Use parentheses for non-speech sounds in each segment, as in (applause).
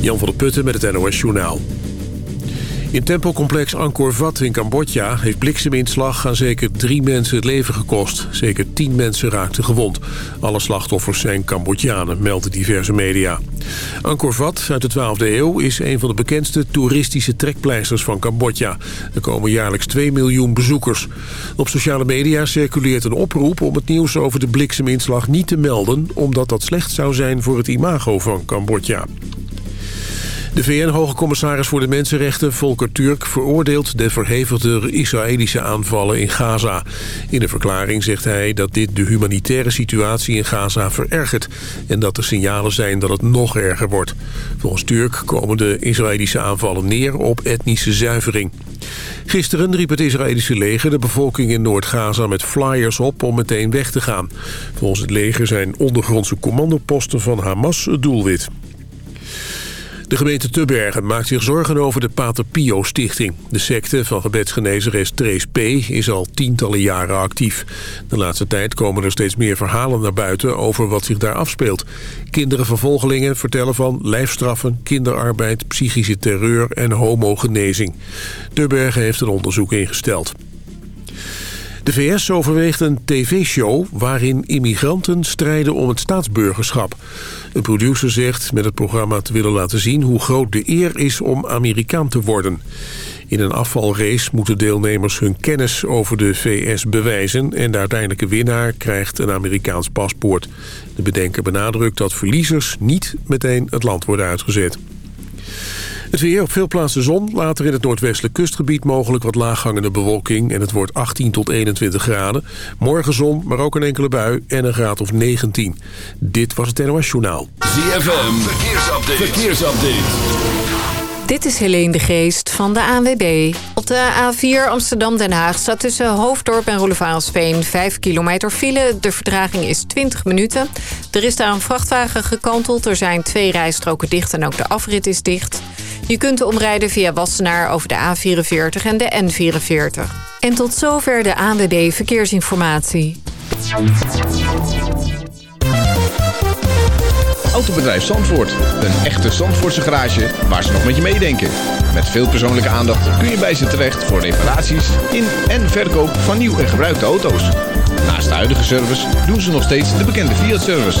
Jan van der Putten met het NOS Journaal. In tempelcomplex Angkor Wat in Cambodja heeft blikseminslag aan zeker drie mensen het leven gekost. Zeker tien mensen raakten gewond. Alle slachtoffers zijn Cambodjanen, melden diverse media. Angkor Wat uit de 12e eeuw is een van de bekendste toeristische trekpleisters van Cambodja. Er komen jaarlijks 2 miljoen bezoekers. Op sociale media circuleert een oproep om het nieuws over de blikseminslag niet te melden... omdat dat slecht zou zijn voor het imago van Cambodja. De VN-hoge commissaris voor de Mensenrechten, Volker Turk... veroordeelt de verhevigde Israëlische aanvallen in Gaza. In een verklaring zegt hij dat dit de humanitaire situatie in Gaza verergert... en dat er signalen zijn dat het nog erger wordt. Volgens Turk komen de Israëlische aanvallen neer op etnische zuivering. Gisteren riep het Israëlische leger de bevolking in Noord-Gaza met flyers op om meteen weg te gaan. Volgens het leger zijn ondergrondse commandoposten van Hamas het doelwit. De gemeente Tubbergen maakt zich zorgen over de Pater Pio Stichting. De secte van gebedsgenezeres Trace P. is al tientallen jaren actief. De laatste tijd komen er steeds meer verhalen naar buiten over wat zich daar afspeelt. Kinderen vertellen van lijfstraffen, kinderarbeid, psychische terreur en homogenezing. Tubbergen heeft een onderzoek ingesteld. De VS overweegt een tv-show waarin immigranten strijden om het staatsburgerschap. Een producer zegt met het programma te willen laten zien hoe groot de eer is om Amerikaan te worden. In een afvalrace moeten deelnemers hun kennis over de VS bewijzen... en de uiteindelijke winnaar krijgt een Amerikaans paspoort. De bedenker benadrukt dat verliezers niet meteen het land worden uitgezet. Het weer op veel plaatsen zon. Later in het noordwestelijk kustgebied mogelijk wat laaghangende bewolking. En het wordt 18 tot 21 graden. Morgen zon, maar ook een enkele bui en een graad of 19. Dit was het NOS Journaal. ZFM, verkeersupdate. verkeersupdate. Dit is Helene de Geest van de ANWB. Op de A4 Amsterdam-Den Haag staat tussen Hoofddorp en Roelevarensveen 5 kilometer file. De vertraging is 20 minuten. Er is daar een vrachtwagen gekanteld. Er zijn twee rijstroken dicht en ook de afrit is dicht. Je kunt omrijden via Wassenaar over de A44 en de N44. En tot zover de ANWB Verkeersinformatie. Autobedrijf Zandvoort. Een echte Zandvoortse garage waar ze nog met je meedenken. Met veel persoonlijke aandacht kun je bij ze terecht voor reparaties in en verkoop van nieuw en gebruikte auto's. Naast de huidige service doen ze nog steeds de bekende Fiat-service.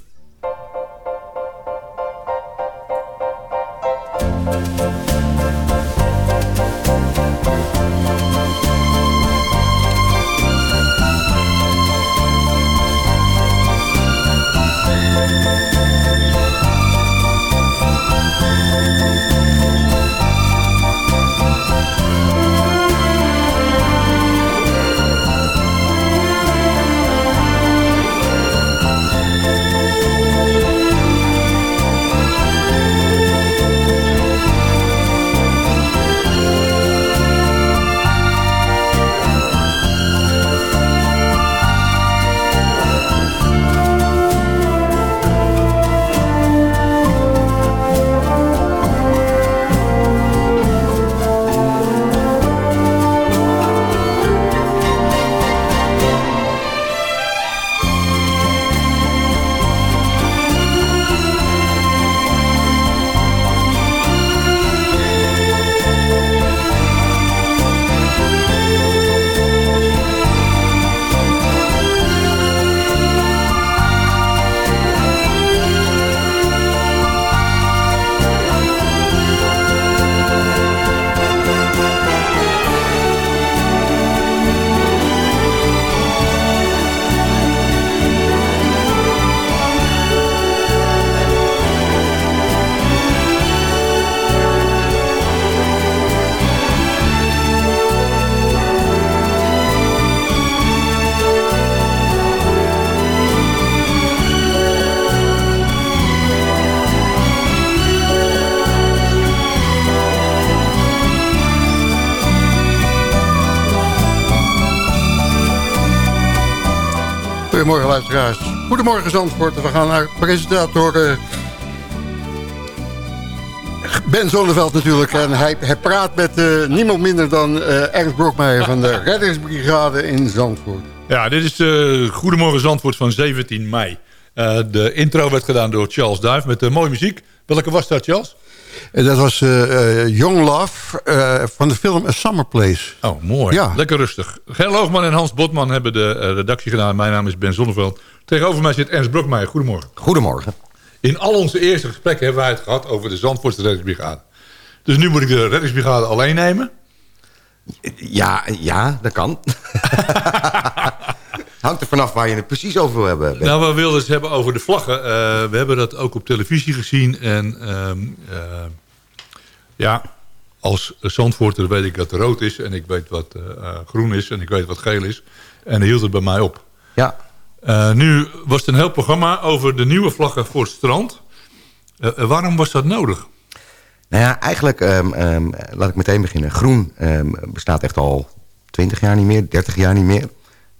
Goedemorgen luisteraars. Goedemorgen Zandvoort. We gaan naar presentator uh, Ben Zonneveld natuurlijk. En hij, hij praat met uh, niemand minder dan uh, Ernst Brokmeijer van de (laughs) reddingsbrigade in Zandvoort. Ja, dit is de Goedemorgen Zandvoort van 17 mei. de intro werd gedaan door Charles Duif met mooie muziek. Welke was dat, Charles? Dat was Young Love van de film A Summer Place. Oh, mooi. Ja. Lekker rustig. Ger Loogman en Hans Botman hebben de redactie gedaan. Mijn naam is Ben Zonneveld. Tegenover mij zit Ernst Brokmeijer. Goedemorgen. Goedemorgen. In al onze eerste gesprekken hebben wij het gehad over de Zandvoortse reddingsbrigade. Dus nu moet ik de reddingsbrigade alleen nemen. Ja, ja dat kan. (laughs) Hangt er vanaf waar je het precies over wil hebben. Nou, we wilden het hebben over de vlaggen. Uh, we hebben dat ook op televisie gezien. En um, uh, ja, als Zandvoorter weet ik dat het rood is. En ik weet wat uh, groen is. En ik weet wat geel is. En dan hield het bij mij op. Ja. Nu was het een heel programma over de nieuwe vlaggen voor het strand. Waarom was dat nodig? Nou ja, eigenlijk, um, um, laat ik meteen beginnen. Groen bestaat echt al 20 jaar niet meer, 30 jaar niet meer.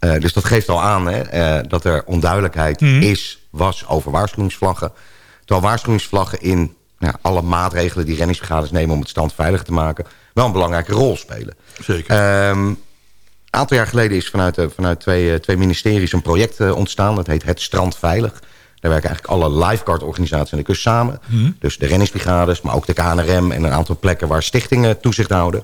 Uh, dus dat geeft al aan hè, dat er onduidelijkheid mm. is, was over waarschuwingsvlaggen. Terwijl waarschuwingsvlaggen in nou, alle maatregelen die renningsbrigades nemen... om het strand veilig te maken, wel een belangrijke rol spelen. Zeker. Een aantal jaar geleden is vanuit, vanuit twee, twee ministeries een project ontstaan. Dat heet Het Strand Veilig. Daar werken eigenlijk alle lifeguard-organisaties aan de kust samen. Mm. Dus de renningsbrigades, maar ook de KNRM... en een aantal plekken waar stichtingen toezicht houden.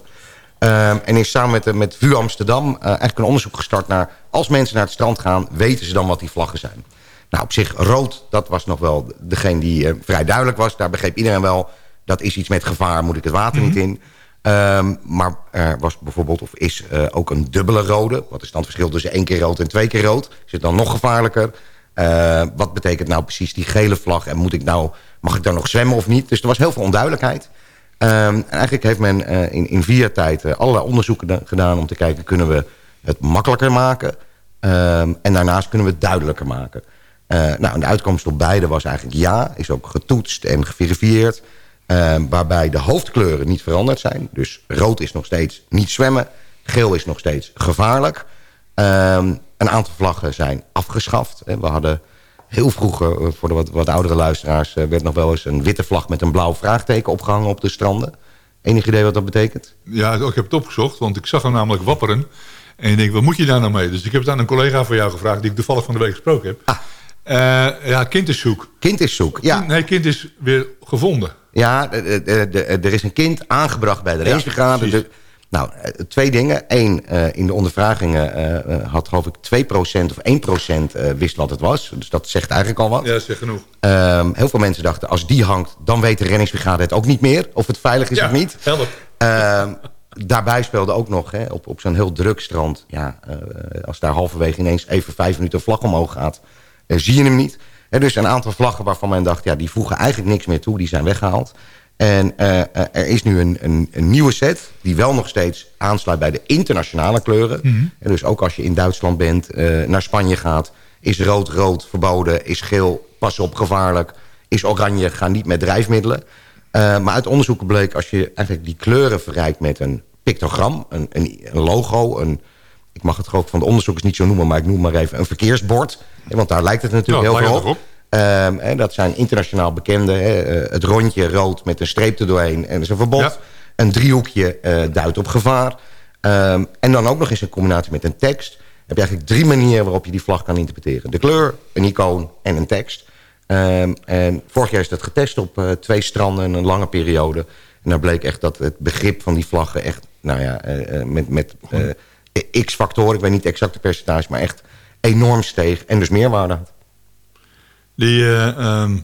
Uh, en is samen met, met VU Amsterdam uh, eigenlijk een onderzoek gestart naar... als mensen naar het strand gaan, weten ze dan wat die vlaggen zijn. Nou, op zich rood, dat was nog wel degene die uh, vrij duidelijk was. Daar begreep iedereen wel, dat is iets met gevaar, moet ik het water mm. niet in... Um, maar er was bijvoorbeeld, of is uh, ook een dubbele rode. Wat is dan het verschil tussen één keer rood en twee keer rood? Is het dan nog gevaarlijker? Wat betekent nou precies die gele vlag? En moet ik nou, mag ik daar nog zwemmen of niet? Dus er was heel veel onduidelijkheid. Um, en eigenlijk heeft men uh, in, in vier tijd allerlei onderzoeken gedaan... om te kijken, kunnen we het makkelijker maken? Um, en daarnaast kunnen we het duidelijker maken. nou, de uitkomst op beide was eigenlijk ja. Is ook getoetst en geverifieerd. Uh, waarbij de hoofdkleuren niet veranderd zijn. Dus rood is nog steeds niet zwemmen. Geel is nog steeds gevaarlijk. Een aantal vlaggen zijn afgeschaft. We hadden heel vroeger, voor de wat, wat oudere luisteraars... werd nog wel eens een witte vlag met een blauw vraagteken opgehangen op de stranden. Enig idee wat dat betekent? Ja, ik heb het opgezocht, want ik zag hem namelijk wapperen. En ik denk, wat moet je daar nou mee? Dus ik heb het aan een collega van jou gevraagd... die ik toevallig van de week gesproken heb. Ah. Uh, ja, kind is zoek. Kind is zoek, ja. Nee, kind is weer gevonden. Ja, er is een kind aangebracht bij de. Ja, nou, twee dingen. Eén, uh, in de ondervragingen uh, had geloof ik 2% of 1% uh, wist wat het was. Dus dat zegt eigenlijk al wat. Ja, zegt genoeg. Um, heel veel mensen dachten, als die hangt, dan weet de reddingsbrigade het ook niet meer. Of het veilig is ja, of niet. Help. Um, daarbij speelde ook nog, hè, op, op zo'n heel druk strand... Ja, als daar halverwege ineens even vijf minuten vlag omhoog gaat... zie je hem niet. Dus een aantal vlaggen waarvan men dacht... ja, die voegen eigenlijk niks meer toe, die zijn weggehaald. En uh, er is nu een, een, een, nieuwe set die wel nog steeds aansluit bij de internationale kleuren. Mm -hmm. En dus ook als je in Duitsland bent, uh, naar Spanje gaat... is rood-rood verboden, is geel pas op gevaarlijk... is oranje, ga niet met drijfmiddelen. Uh, maar uit onderzoeken bleek als je eigenlijk die kleuren verrijkt met een pictogram... een, een, een logo, een, ik mag het geloof van de onderzoekers niet zo noemen... maar ik noem maar even een verkeersbord. Want daar lijkt het natuurlijk ja, heel veel op. Um, hè, dat zijn internationaal bekende. Hè, het rondje rood met een streep erdoorheen. En dat is een verbod. Ja. Een driehoekje uh, duidt op gevaar. Um, en dan ook nog eens in combinatie met een tekst. heb je eigenlijk drie manieren waarop je die vlag kan interpreteren. De kleur, een icoon en een tekst. Um, en vorig jaar is dat getest op uh, twee stranden in een lange periode. En daar bleek echt dat het begrip van die vlaggen echt... nou ja, uh, met, met x-factoren, ik weet niet exact de percentage... maar echt enorm steeg en dus meerwaarde had. Die uh, um,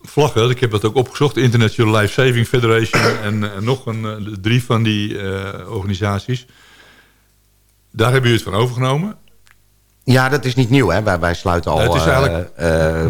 vlaggen, ik heb dat ook opgezocht. International Life Saving Federation (clears throat) en uh, nog een, uh, drie van die organisaties. Daar hebben jullie het van overgenomen. Ja, dat is niet nieuw. Hè? Wij, wij sluiten al het is eigenlijk,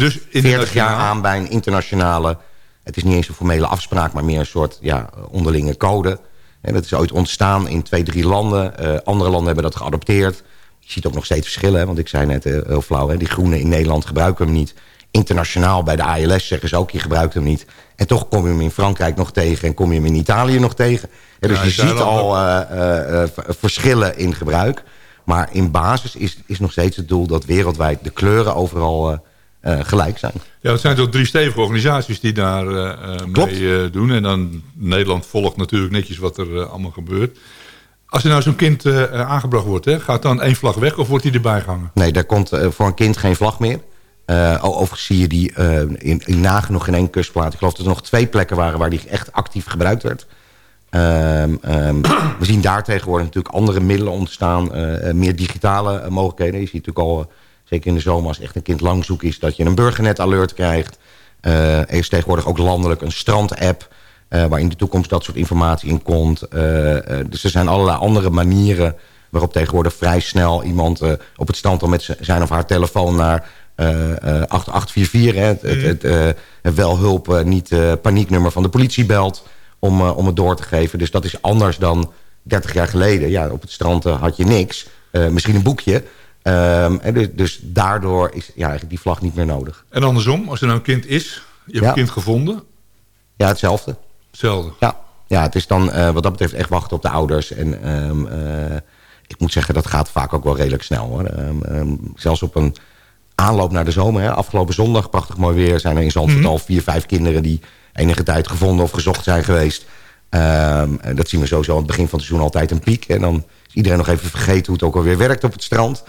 dus 40 jaar aan bij een internationale... Het is niet eens een formele afspraak, maar meer een soort ja, onderlinge code. En dat is ooit ontstaan in twee, drie landen. andere landen hebben dat geadopteerd. Je ziet ook nog steeds verschillen, hè? want ik zei net heel flauw... Hè? die groene in Nederland gebruiken we hem niet internationaal bij de ALS zeggen ze ook, je gebruikt hem niet. En toch kom je hem in Frankrijk nog tegen en kom je hem in Italië nog tegen. Ja, dus ja, je ziet al uh, uh, verschillen in gebruik. Maar in basis is, is nog steeds het doel dat wereldwijd de kleuren overal gelijk zijn. Ja, het zijn toch drie stevige organisaties die daar mee doen. En dan Nederland volgt natuurlijk netjes wat er allemaal gebeurt. Als er nou zo'n kind aangebracht wordt, hè, gaat dan één vlag weg of wordt die erbij gehangen? Nee, daar komt voor een kind geen vlag meer. Uh, overigens zie je die uh, in, in nagenoeg in één kustplaat. Ik geloof dat er nog twee plekken waren waar die echt actief gebruikt werd. Um, um, (clears throat) we zien daar tegenwoordig natuurlijk andere middelen ontstaan. Uh, meer digitale mogelijkheden. Je ziet natuurlijk al, zeker in de zomer als echt een kind lang zoek is... dat je een burgernet alert krijgt. er is tegenwoordig ook landelijk een strandapp... waar in de toekomst dat soort informatie in komt. dus er zijn allerlei andere manieren waarop tegenwoordig vrij snel iemand op het strand al met zijn of haar telefoon naar 8844, hè, het, het, het, uh, het welhulp, niet panieknummer van de politie belt om, om het door te geven. Dus dat is anders dan 30 jaar geleden. Ja, op het strand had je niks, misschien een boekje. Um, en dus, dus, daardoor is ja, eigenlijk die vlag niet meer nodig. En andersom, als er nou een kind is, je hebt ja. een kind gevonden? Ja, hetzelfde. Hetzelfde? Ja, ja het is dan uh, wat dat betreft echt wachten op de ouders. En um, uh, ik moet zeggen, dat gaat vaak ook wel redelijk snel. Hoor. Um, zelfs op een aanloop naar de zomer. Hè. Afgelopen zondag, prachtig mooi weer, zijn er in Zandvoort mm -hmm. al vier, vijf kinderen... die enige tijd gevonden of gezocht zijn geweest. Um, dat zien we sowieso aan het begin van het seizoen altijd een piek. En dan is iedereen nog even vergeten hoe het ook alweer werkt op het strand.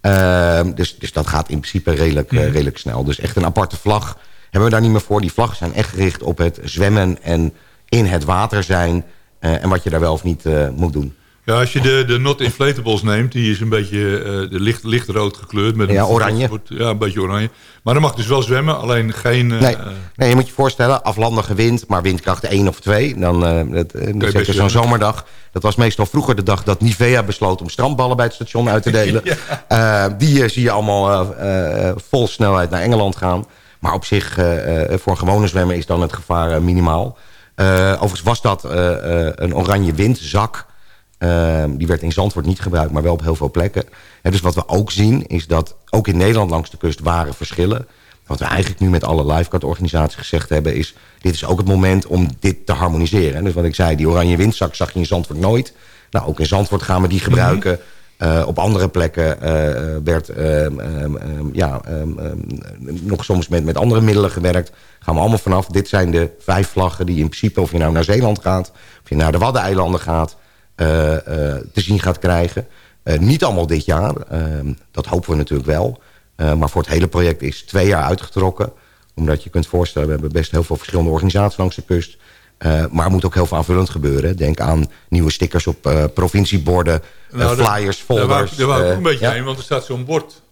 Um, dus, dus dat gaat in principe redelijk, mm -hmm. uh, redelijk snel. Dus echt een aparte vlag hebben we daar niet meer voor. Die vlaggen zijn echt gericht op het zwemmen en in het water zijn. Uh, en wat je daar wel of niet uh, moet doen. Ja, als je de, de not inflatables neemt, die is een beetje uh, de licht, lichtrood gekleurd. Met ja, een oranje. Ja, een beetje oranje. Maar dan mag dus wel zwemmen, alleen geen... Uh, nee. nee, je moet je voorstellen, aflandige wind, maar windkracht 1 of 2. Dan, uh, dat, zeker zo'n zomerdag. Dat was meestal vroeger de dag dat Nivea besloot om strandballen bij het station uit te delen. (laughs) ja. die zie je allemaal vol snelheid naar Engeland gaan. Maar op zich, voor een gewone zwemmer is dan het gevaar minimaal. overigens was dat een oranje windzak... Uh, die werd in Zandvoort niet gebruikt, maar wel op heel veel plekken. En dus wat we ook zien, is dat ook in Nederland langs de kust waren verschillen. Wat we eigenlijk nu met alle lifeguard-organisaties gezegd hebben... is dit is ook het moment om dit te harmoniseren. En dus wat ik zei, die oranje windzak zag je in Zandvoort nooit. Nou, ook in Zandvoort gaan we die gebruiken... Mm -hmm. Uh, op andere plekken uh, werd uh, ja, nog soms met, met andere middelen gewerkt. Gaan we allemaal vanaf. Dit zijn de vijf vlaggen die in principe, of je nou naar Zeeland gaat... of je naar de Waddeneilanden gaat... Uh, uh, te zien gaat krijgen. Uh, niet allemaal dit jaar, ehm, dat hopen we natuurlijk wel. maar voor het hele project is twee jaar uitgetrokken. Omdat je kunt voorstellen, we hebben best heel veel verschillende organisaties langs de kust. maar er moet ook heel veel aanvullend gebeuren. Denk aan nieuwe stickers op provincieborden, nou, flyers, folders. Daar wou ik ook een beetje ja? heen, want er staat zo'n bord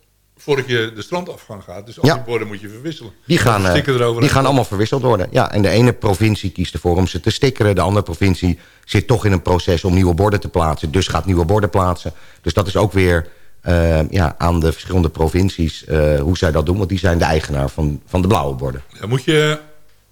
voordat je de strandafgang gaat. Dus al ja. die borden moet je verwisselen. Die gaan, uh, die gaan allemaal verwisseld worden. Ja, en de ene provincie kiest ervoor om ze te stickeren. De andere provincie zit toch in een proces om nieuwe borden te plaatsen. Dus gaat nieuwe borden plaatsen. Dus dat is ook weer uh, ja, aan de verschillende provincies uh, hoe zij dat doen. Want die zijn de eigenaar van, van de blauwe borden. Ja, moet je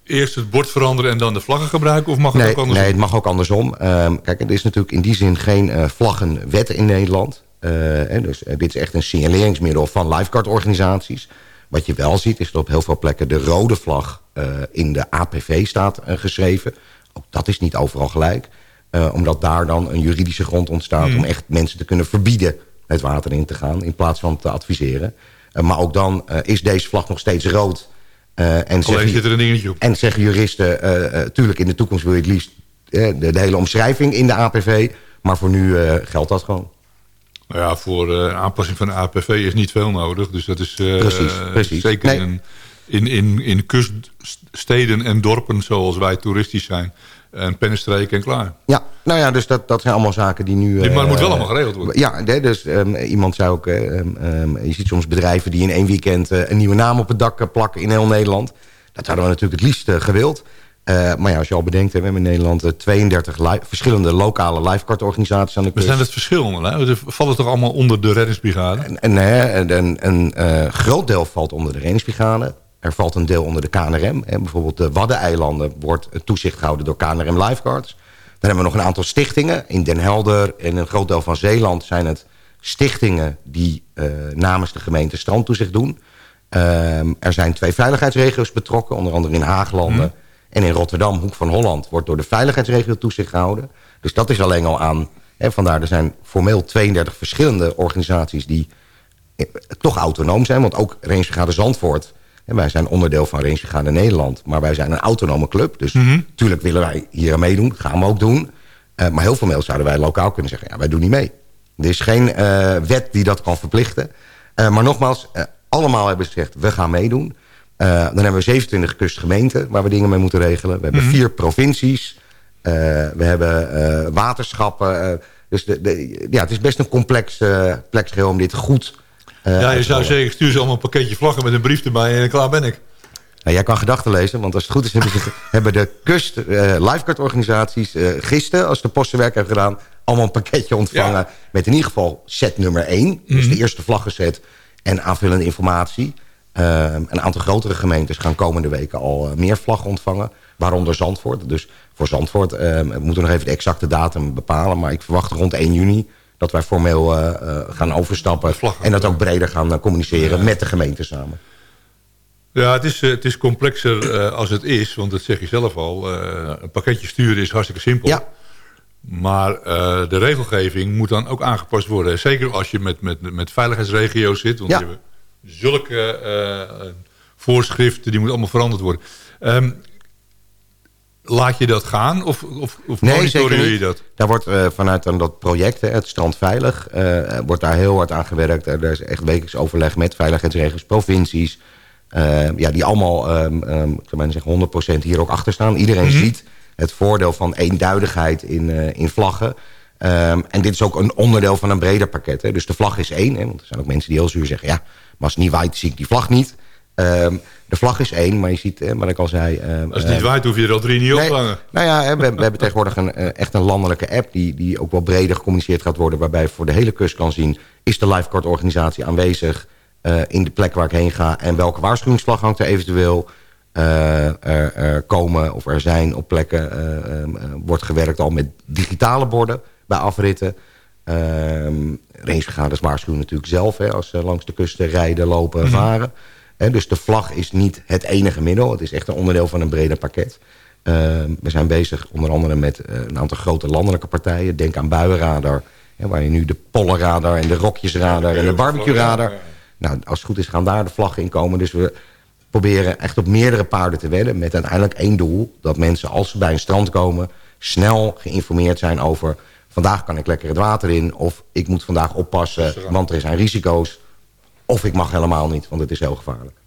eerst het bord veranderen en dan de vlaggen gebruiken? Of mag het nee, ook andersom? Nee, het mag ook andersom. Um, kijk, er is natuurlijk in die zin geen vlaggenwet in Nederland. Uh, dus uh, dit is echt een signaleringsmiddel van lifeguard-organisaties. Wat je wel ziet is dat op heel veel plekken de rode vlag uh, in de APV staat geschreven. Ook dat is niet overal gelijk. omdat daar dan een juridische grond ontstaat mm. om echt mensen te kunnen verbieden het water in te gaan. In plaats van te adviseren. maar ook dan is deze vlag nog steeds rood. en Alleen zit er een dingetje op. En zeggen juristen, tuurlijk in de toekomst wil je het liefst de, de, hele omschrijving in de APV. Maar voor nu geldt dat gewoon. Nou ja, voor uh, aanpassing van de APV is niet veel nodig. Dus dat is uh, precies, precies. zeker nee. in, in, in, in kuststeden en dorpen zoals wij toeristisch zijn. En pennenstreken en klaar. Ja, nou ja, dus dat, dat zijn allemaal zaken die nu... Uh, maar het moet wel allemaal geregeld worden. Ja, dus um, iemand zou ook... Um, um, je ziet soms bedrijven die in één weekend een nieuwe naam op het dak plakken in heel Nederland. Dat hadden we natuurlijk het liefst gewild. Uh, maar ja, als je al bedenkt, we hebben in Nederland 32 verschillende lokale lifeguard-organisaties aan de kust. We zijn het verschillende, hè? Ze vallen toch allemaal onder de reddingsbrigade? En, en, een, een uh, groot deel valt onder de reddingsbrigade. Er valt een deel onder de KNRM. Hè? Bijvoorbeeld de Waddeneilanden wordt toezicht gehouden door KNRM Lifeguards. Dan hebben we nog een aantal stichtingen. In Den Helder en een groot deel van Zeeland zijn het stichtingen... die uh, namens de gemeente strandtoezicht doen. er zijn twee veiligheidsregio's betrokken, onder andere in Haaglanden... Hmm. En in Rotterdam, Hoek van Holland, wordt door de veiligheidsregio toezicht gehouden. Dus dat is alleen al aan En vandaar, er zijn formeel 32 verschillende organisaties... die eh, toch autonoom zijn. Want ook Rangebrigade Zandvoort... En wij zijn onderdeel van Rangebrigade Nederland. Maar wij zijn een autonome club. Dus natuurlijk willen wij hier aan meedoen. gaan we ook doen. Uh, maar heel formeel zouden wij lokaal kunnen zeggen... ja, wij doen niet mee. Er is geen uh, wet die dat kan verplichten. Uh, maar nogmaals, allemaal hebben gezegd... we gaan meedoen. Dan hebben we 27 kustgemeenten... waar we dingen mee moeten regelen. We hebben mm -hmm. vier provincies. we hebben waterschappen... dus de, de, ja, het is best een complex, complex geheel om dit goed ja, je zou zeggen, stuur ze allemaal een pakketje vlaggen met een brief erbij en klaar ben ik. Nou, jij kan gedachten lezen, want als het goed is... hebben, ze, (laughs) hebben de kust uh, lifeguard-organisaties uh, gisteren... als de postenwerk heeft gedaan... allemaal een pakketje ontvangen ja. met in ieder geval set nummer 1. Mm -hmm. Dus de eerste vlaggenset en aanvullende informatie. Uh, een aantal grotere gemeentes gaan komende weken al meer vlaggen ontvangen. Waaronder Zandvoort. Dus voor Zandvoort we moeten nog even de exacte datum bepalen. Maar ik verwacht rond 1 juni dat wij formeel uh, uh, gaan overstappen. En dat ook breder gaan communiceren ja. met de gemeente samen. Ja, het is, het is complexer als het is. Want dat zeg je zelf al. een pakketje sturen is hartstikke simpel. Ja. Maar de regelgeving moet dan ook aangepast worden. Zeker als je met, met, met veiligheidsregio's zit. Want ja. je zulke voorschriften, die moeten allemaal veranderd worden. Um, Laat je dat gaan of, of, of nee, je dat? Daar wordt uh, vanuit dan dat project, hè, het Strand Veilig, uh, wordt daar heel hard aan gewerkt. Er is echt wekelijks overleg met veiligheidsregels, provincies. Uh, ja, die allemaal, um, um, ik zou zeggen, 100% hier ook achter staan. Iedereen mm -hmm. ziet het voordeel van eenduidigheid in, in vlaggen. Um, en dit is ook een onderdeel van een breder pakket. Hè. Dus de vlag is één. Hè, want er zijn ook mensen die heel zuur zeggen... ja, maar als het niet waait, zie ik die vlag niet. Um, de vlag is één, maar je ziet, eh, wat ik al zei... Uh, Als het niet waait, hoef je er al drie niet nee, op te hangen. Nou ja, we, we hebben tegenwoordig een, echt een landelijke app... Die, die ook wel breder gecommuniceerd gaat worden... waarbij voor de hele kust kan zien... is de lifeguard-organisatie aanwezig uh, in de plek waar ik heen ga... en welke waarschuwingsvlag hangt er eventueel... Er, er, komen of er zijn op plekken... wordt gewerkt al met digitale borden bij afritten... Um, Rangevergaders waarschuwen natuurlijk zelf... Hè, als ze langs de kusten rijden, lopen, mm -hmm. varen... He, dus de vlag is niet het enige middel. Het is echt een onderdeel van een breder pakket. Uh, we zijn bezig onder andere met uh, een aantal grote landelijke partijen. Denk aan Buienradar, hè, waar je nu de Pollenradar en de Rokjesradar en de Barbecue-radar... Nou, als het goed is gaan daar de vlaggen in komen. Dus we proberen echt op meerdere paarden te wedden... met uiteindelijk één doel. Dat mensen als ze bij een strand komen... snel geïnformeerd zijn over... vandaag kan ik lekker het water in... of ik moet vandaag oppassen, want er zijn risico's of ik mag helemaal niet, want het is heel gevaarlijk.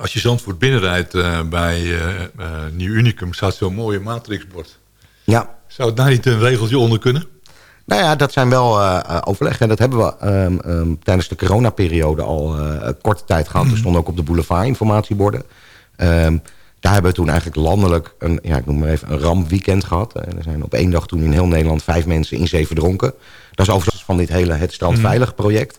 Als je Zandvoort binnenrijdt uh, bij uh, uh, Nieuw Unicum... staat zo'n mooie matrixbord. Ja. Zou het daar niet een regeltje onder kunnen? Nou ja, dat zijn wel overleggen. Dat hebben we um, um, tijdens de coronaperiode al korte tijd gehad. Mm. Er stonden ook op de boulevard informatieborden. Um, daar hebben we toen eigenlijk landelijk een, ja, ik noem maar even, een rampweekend gehad. En er zijn op één dag toen in heel Nederland vijf mensen in zee verdronken. Dat is overigens van dit hele Het Strand Veilig project...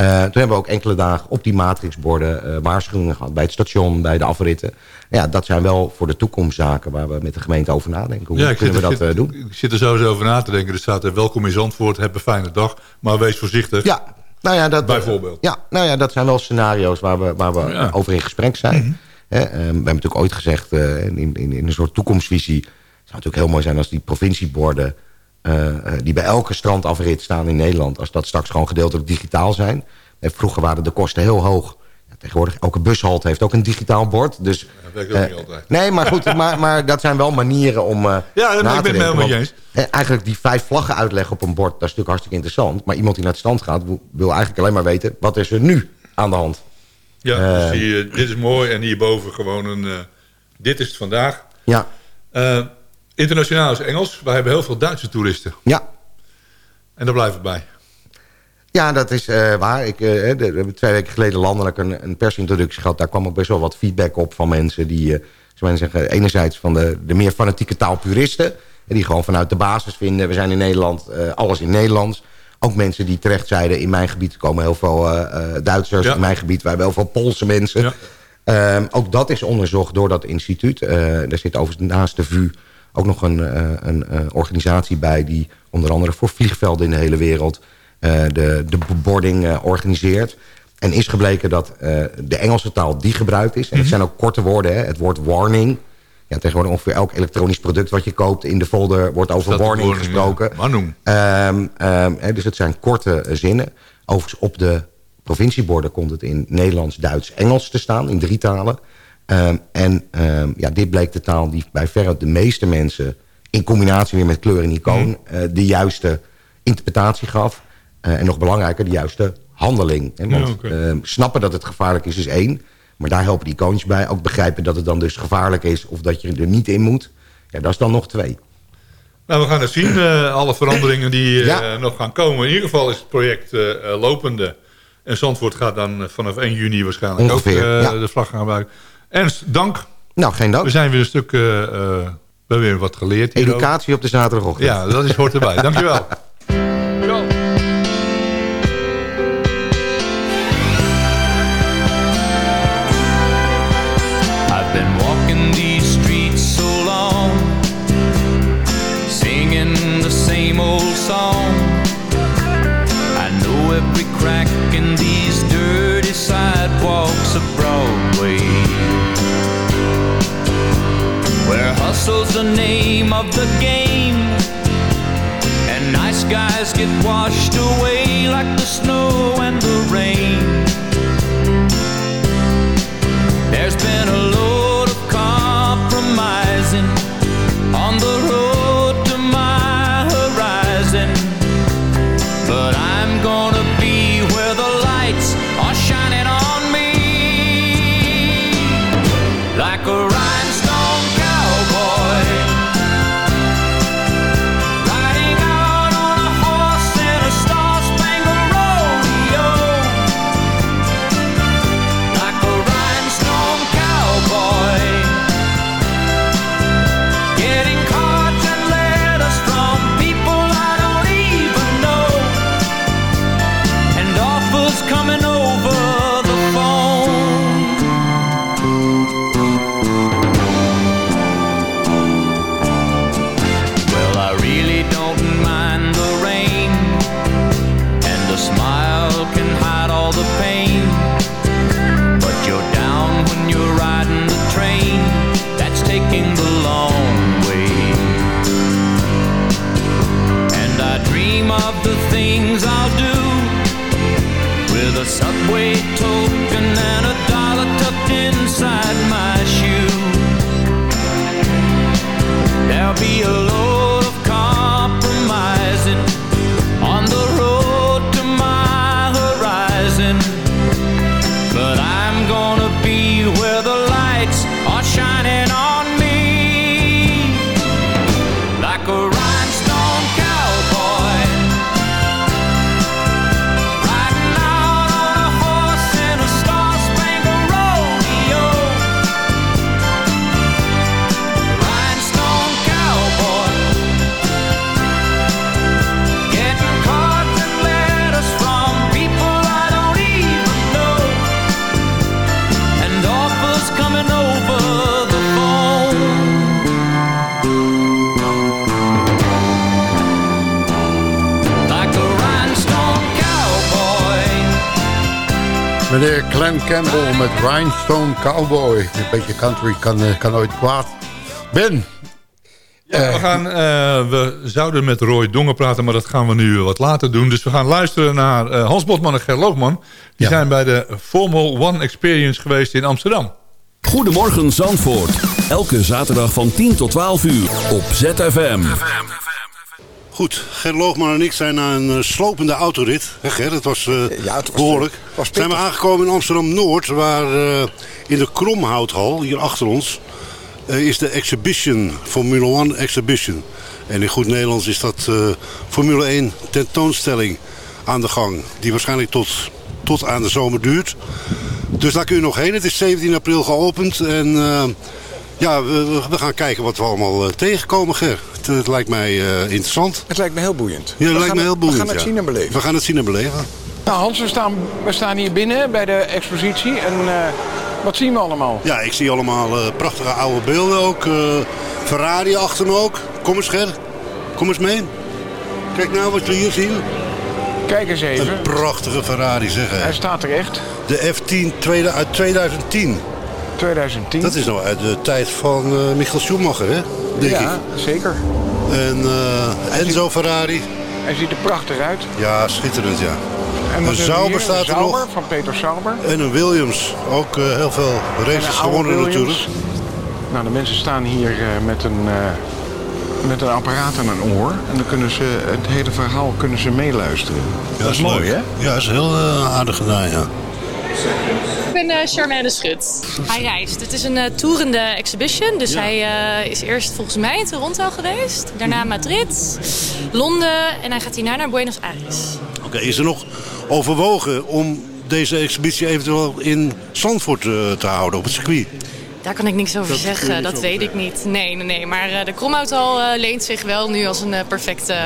Uh, toen hebben we ook enkele dagen op die matrixborden uh, waarschuwingen gehad. Bij het station, bij de afritten. Ja, dat zijn wel voor de toekomst zaken waar we met de gemeente over nadenken. Hoe ja, kunnen we dat uh, doen? Ik zit er sowieso over na te denken. Er staat er welkom in Zandvoort, heb een fijne dag. Maar wees voorzichtig. Ja, nou ja, dat, Bijvoorbeeld. Ja, nou ja, dat zijn wel scenario's waar we, waar we ja. over in gesprek zijn. Mm -hmm. We hebben natuurlijk ooit gezegd in, in, in een soort toekomstvisie... het zou natuurlijk heel mooi zijn als die provincieborden... Uh, die bij elke strandafrit staan in Nederland... als dat straks gewoon gedeeltelijk digitaal zijn. En vroeger waren de kosten heel hoog. Ja, tegenwoordig, elke bushalte heeft ook een digitaal bord. Dus, dat werkt ook uh, niet altijd. Nee, maar goed, (laughs) maar, maar dat zijn wel manieren om uh, Ja, dat na ik ben het helemaal eens. Eigenlijk die vijf vlaggen uitleggen op een bord... dat is natuurlijk hartstikke interessant. Maar iemand die naar het stand gaat... wil eigenlijk alleen maar weten... wat is er nu aan de hand. Ja, dus hier, dit is mooi. En hierboven gewoon een... dit is het vandaag. Ja. internationaal is Engels. Wij hebben heel veel Duitse toeristen. Ja. En daar blijven we bij. Ja, dat is waar. Ik, we hebben twee weken geleden landelijk een, een, persintroductie gehad. Daar kwam ook best wel wat feedback op van mensen die, zeggen, enerzijds van de, de meer fanatieke taalpuristen. Die gewoon vanuit de basis vinden, we zijn in Nederland, alles in Nederlands. Ook mensen die terecht zeiden, in mijn gebied komen heel veel Duitsers. Ja. In mijn gebied, wij hebben heel veel Poolse mensen. Ja. Um, ook dat is onderzocht door dat instituut. er zit overigens naast de VU ook nog een, een organisatie bij... die onder andere voor vliegvelden in de hele wereld uh, de, de bebording uh, organiseert. En is gebleken dat uh, de Engelse taal die gebruikt is... en het zijn ook korte woorden, hè, het woord warning... ja, tegenwoordig ongeveer elk elektronisch product wat je koopt in de folder wordt over warning warning, gesproken. ja. Ehm, ehm, dus het zijn korte zinnen. Overigens op de provincieborden komt het in Nederlands, Duits, Engels te staan, in drie talen. Ehm, en ja, dit bleek de taal die bij verre de meeste mensen... in combinatie weer met kleur en icoon... Mhm. eh, de juiste interpretatie gaf. Eh, en nog belangrijker, de juiste handeling. Hè? Want Ja, oké. snappen dat het gevaarlijk is, is één. Maar daar helpen die icoontjes bij. Ook begrijpen dat het dan dus gevaarlijk is... of dat je er niet in moet. Ja, dat is dan nog twee. Nou, we gaan het zien. eh, alle veranderingen die eh, nog gaan komen. In ieder geval is het project eh, lopende. En Zandvoort gaat dan vanaf 1 juni waarschijnlijk Ongeveer, ook ja. de vlag gaan gebruiken. Ernst, dank. Nou, geen dank. We zijn weer een stuk... we hebben weer wat geleerd hier ook. Educatie op de zaterdagochtend. Ja, dat is, hoort erbij. (laughs) Dankjewel. The name of the game, and nice guys get washed away like the snow and the rain. Of the things I'll do. With a subway token and Glenn Campbell met Rhinestone Cowboy. Een beetje country kan, eh, kan nooit kwaad. Ben, Ja, we, gaan, eh, we zouden met Roy Dongen praten, maar dat gaan we nu wat later doen. Dus we gaan luisteren naar eh, Hans Botman en Ger Loogman. Die Ja. zijn bij de Formel One Experience geweest in Amsterdam. Goedemorgen Zandvoort. Elke zaterdag van 10 tot 12 uur op ZFM. Goed, Ger Loogman en ik zijn na een eh, slopende autorit. Hè Ger, het was, eh, Ja, het was, behoorlijk. eh, was zijn we aangekomen in Amsterdam-Noord, waar eh, in de Kromhouthal, hier achter ons, eh, is de Exhibition, Formule 1 Exhibition. En in goed Nederlands is dat eh, Formule 1 tentoonstelling aan de gang. Die waarschijnlijk tot, tot aan de zomer duurt. Dus daar kun je nog heen. Het is 17 april geopend. En eh, ja, we, we gaan kijken wat we allemaal eh, tegenkomen, Ger. Het, het lijkt mij eh, interessant. Het lijkt me heel boeiend. Ja, dat We lijkt gaan me heel het- boeiend. We gaan het ja. zien en beleven. We gaan het zien en beleven. Nou Hans, we staan, we staan hier binnen bij de expositie. En eh, wat zien we allemaal? Ja, ik zie allemaal eh, prachtige oude beelden ook. eh, Ferrari achter me ook. Kom eens, Ger. Kom eens mee. Kijk nou wat we hier zien. Kijk eens even. Een prachtige Ferrari, zeg hè. Hij staat er echt. De F10 tweede- uit 2010. 2010. Dat is nou uit de tijd van uh, Michael Schumacher, hè? Denk ja, ik. zeker. En uh, Enzo Ferrari. Hij ziet er prachtig uit. Ja, schitterend, ja. En een Sauber staat er nog. van Peter Sauber. En een Williams. Ook uh, heel veel races gewonnen natuurlijk. Nou, de mensen staan hier met een met een apparaat aan een oor. En dan kunnen ze het hele verhaal kunnen ze meeluisteren. Ja, dat is mooi, hè? Ja, dat is heel uh, aardig gedaan, ja. Ik ben uh, Charmaine Schut. Hij reist. Het is een uh, toerende exhibition. Dus ja. hij uh, is eerst volgens mij in Toronto geweest. Daarna Madrid, Londen en hij gaat hierna naar Buenos Aires. Oké, okay, is er nog overwogen om deze exhibitie eventueel in Zandvoort te houden op het circuit? Daar kan ik niks over dat zeggen, dat weet ik niet. Nee, nee, nee. Maar uh, de Kromhouthal uh, leent zich wel nu als een uh, perfecte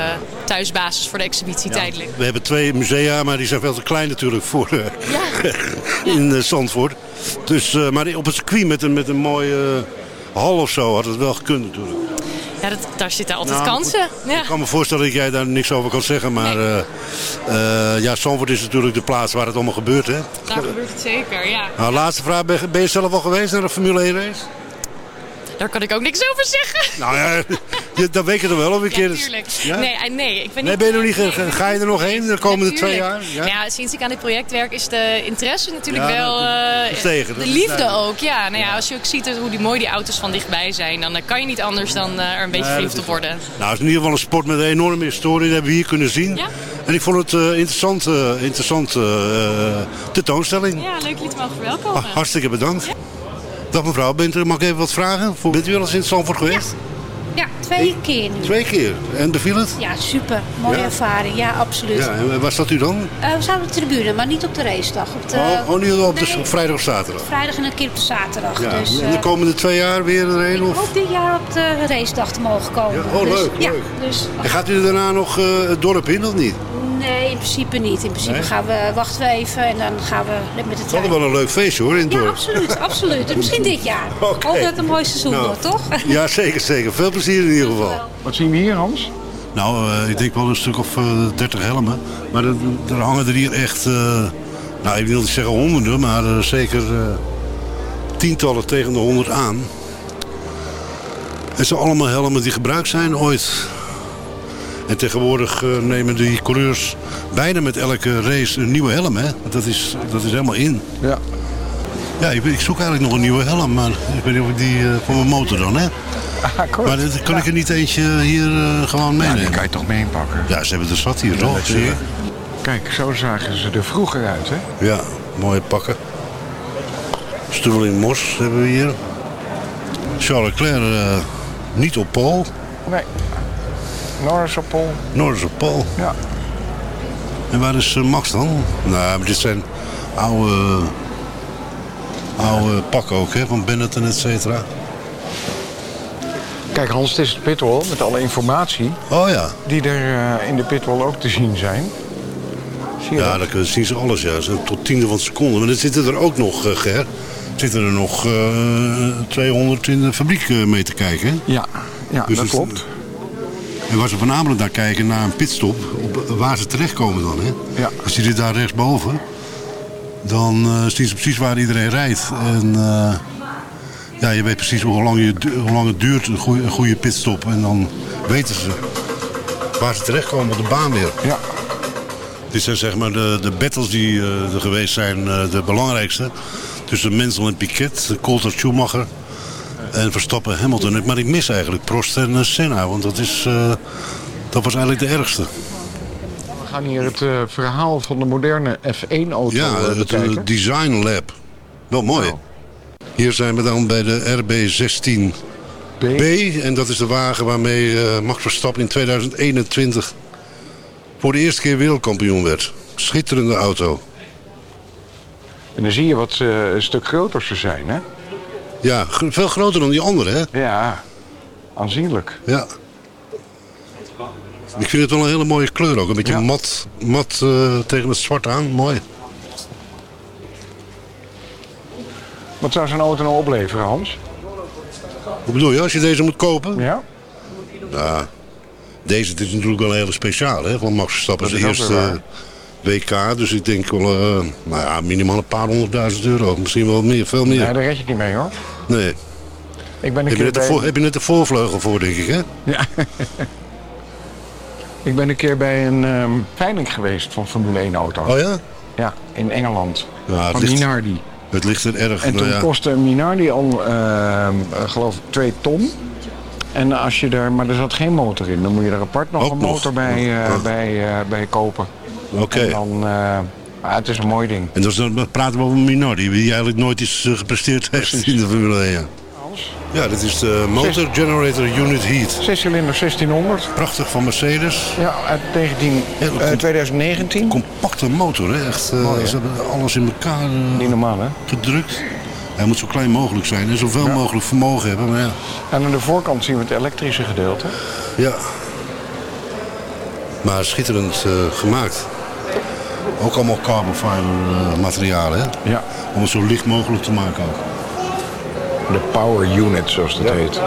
thuisbasis voor de exhibitie ja. tijdelijk. We hebben twee musea, maar die zijn veel te klein natuurlijk voor (laughs) ja. in Zandvoort. Dus, maar op het circuit met een, met een mooie hal of zo had het wel gekund natuurlijk. Ja, dat, daar zitten altijd nou, kansen. Ja. Ik kan me voorstellen dat jij daar niks over kan zeggen. Maar nee. uh, uh, ja, Zandvoort is natuurlijk de plaats waar het allemaal gebeurt. Hè? Daar gebeurt het zeker, ja. Nou, laatste vraag. Ben je zelf al geweest naar een Formule 1 race? Daar kan ik ook niks over zeggen. Nou ja, dan weet je toch wel of een keer. Ja, nee, nee, ik ben. Nee, ben je nog niet. Nee, ga je er nog heen de komende twee jaar? Ja? ja? sinds ik aan dit project werk is de interesse natuurlijk wel. Uh, tegen, de liefde ook, ja. Nou ja, als je ook ziet hoe die, mooi die auto's van dichtbij zijn, dan kan je niet anders dan uh, er een beetje verliefd op worden. Nou, het is in ieder geval een sport met een enorme historie. Dat hebben we hier kunnen zien. Ja? En ik vond het uh, interessant, interessant tentoonstelling. Ja, leuk jullie te mogen verwelkomen. Ah, hartstikke bedankt. Dag mevrouw, bent u, mag ik even wat vragen? Bent u wel eens in Zandvoort geweest? Ja, ja twee keer nu. Twee keer. En beviel het? Ja, super. Mooie ja. ervaring. Ja, absoluut. Ja, en waar zat u dan? Uh, we zaten op de tribune, maar niet op de racedag. Op de, oh, oh, niet op de nee, vrijdag of zaterdag? Vrijdag en een keer op de zaterdag. Ja. Dus, en de komende twee jaar weer erheen? Ik of? hoop dit jaar op de racedag te mogen komen. Ja, oh, dus, leuk, leuk. Dus, en gaat u daarna nog uh, het dorp in of niet? Nee, in principe niet. In principe nee? gaan we, wachten we even en dan gaan we met de trein. Dat is wel een leuk feestje hoor in het ja, dorp. absoluut, absoluut. Misschien dit jaar. (laughs) Okay. Altijd een mooi seizoen nou, hoor, toch? Ja, zeker, zeker. Veel plezier in ieder geval. Wat zien we hier, Hans? Nou, uh, ik denk wel een stuk of uh, 30 helmen. Maar er, er hangen er hier echt, uh, nou ik wil niet zeggen honderden, maar uh, zeker tientallen tegen de honderd aan. Het zijn allemaal helmen die gebruikt zijn ooit. En tegenwoordig uh, nemen die coureurs bijna met elke race een nieuwe helm. Hè? Dat, is, dat is helemaal in. Ja. Ja, ik, ik, zoek eigenlijk nog een nieuwe helm. Maar ik weet niet of ik die uh, voor mijn motor dan, hè? Ah, maar dat, kan ja. ik er niet eentje hier uh, gewoon meenemen? Ja, die kan je toch mee inpakken? Ja, ze hebben er zat hier, toch? Zie je? Kijk, zo zagen ze er vroeger uit, hè? Ja, mooie pakken. Sterling Mos hebben we hier. Charles Leclerc niet op Paul. Nee. Op Pol. Ja. En waar is uh, Max dan? Nou, dit zijn oude, oude pakken ook, hè, van Benetton, et cetera. Kijk Hans, het is het pitwall met alle informatie. Oh ja. Die er uh, in de pitwall ook te zien zijn. Zie ja, dat? zien ze alles, ja. Tot tiende van seconde. Maar er zitten er ook nog, uh, Ger, zitten er nog uh, 200 in de fabriek mee te kijken. Ja, ja dus dat klopt. En waar ze voornamelijk naar kijken, naar een pitstop, op waar ze terechtkomen dan. Hè? Ja. Als je dit daar rechtsboven, dan uh, zien ze precies waar iedereen rijdt. En uh, ja, je weet precies hoe lang, je, hoe lang het duurt, een goede, een goede pitstop. En dan weten ze waar ze terechtkomen op de baan weer. Ja. Dit zijn zeg maar de, de battles die uh, er geweest zijn, de belangrijkste. Tussen Menzel en Piquet, Coulter Schumacher en Verstappen Hamilton. Maar ik mis eigenlijk Prost en uh, Senna, want dat, is, uh, dat was eigenlijk de ergste. We gaan hier het uh, verhaal van de moderne F1-auto ja, bekijken. het Design Lab. Wel mooi. Oh. Hier zijn we dan bij de RB16 B. B. En dat is de wagen waarmee Max Verstappen in 2021 voor de eerste keer wereldkampioen werd. Schitterende auto. En dan zie je wat een stuk groter ze zijn, hè? Ja, veel groter dan die andere, hè? Ja, aanzienlijk. Ja. Ik vind het wel een hele mooie kleur ook. Een beetje ja. mat, mat uh, tegen het zwart aan. Mooi. Wat zou zo'n auto nou opleveren, Hans? Hoe bedoel je, als je deze moet kopen? Ja. Nou, deze dit is natuurlijk wel een hele speciale, hè? Van Max Verstappen. De eerste, WK. Dus ik denk wel, uh, nou ja, minimaal een paar honderdduizend euro. Misschien wel meer, veel meer. Ja, daar red je niet mee hoor. Nee. Ik ben een heb, je net bij... de voor, heb je net de voorvleugel voor, denk ik, hè? Ja. (laughs) ik ben een keer bij een um, veiling geweest van Formule 1 auto's. Oh ja? Ja, in Engeland. Ja, van ligt, Minardi. Het ligt er erg. En toen ja. kostte Minardi al, uh, geloof ik, 2 ton. En als je er, maar er zat geen motor in. Dan moet je er apart nog Ook een nog. motor bij, uh, bij, uh, bij kopen. Oké. Okay. En dan, ah, het is een mooi ding. En dan praten we over een Minardi, die eigenlijk nooit iets gepresteerd heeft in de Formule 1. Ja. Ja, dit is de Motor Generator Unit Heat. 6 cilinder 1600. Prachtig van Mercedes. Ja, uit 19, uh, 2019. Compacte motor, hè? Echt, uh, Mooi, hè? ze hebben alles in elkaar uh, Niet normaal, hè? gedrukt. Hij moet zo klein mogelijk zijn en zoveel ja. mogelijk vermogen hebben. Maar ja. En aan de voorkant zien we het elektrische gedeelte. Ja. Maar schitterend gemaakt. Ook allemaal carbon fiber materialen, hè? Ja. Om het zo licht mogelijk te maken ook. De Power Unit, zoals dat ja. heet.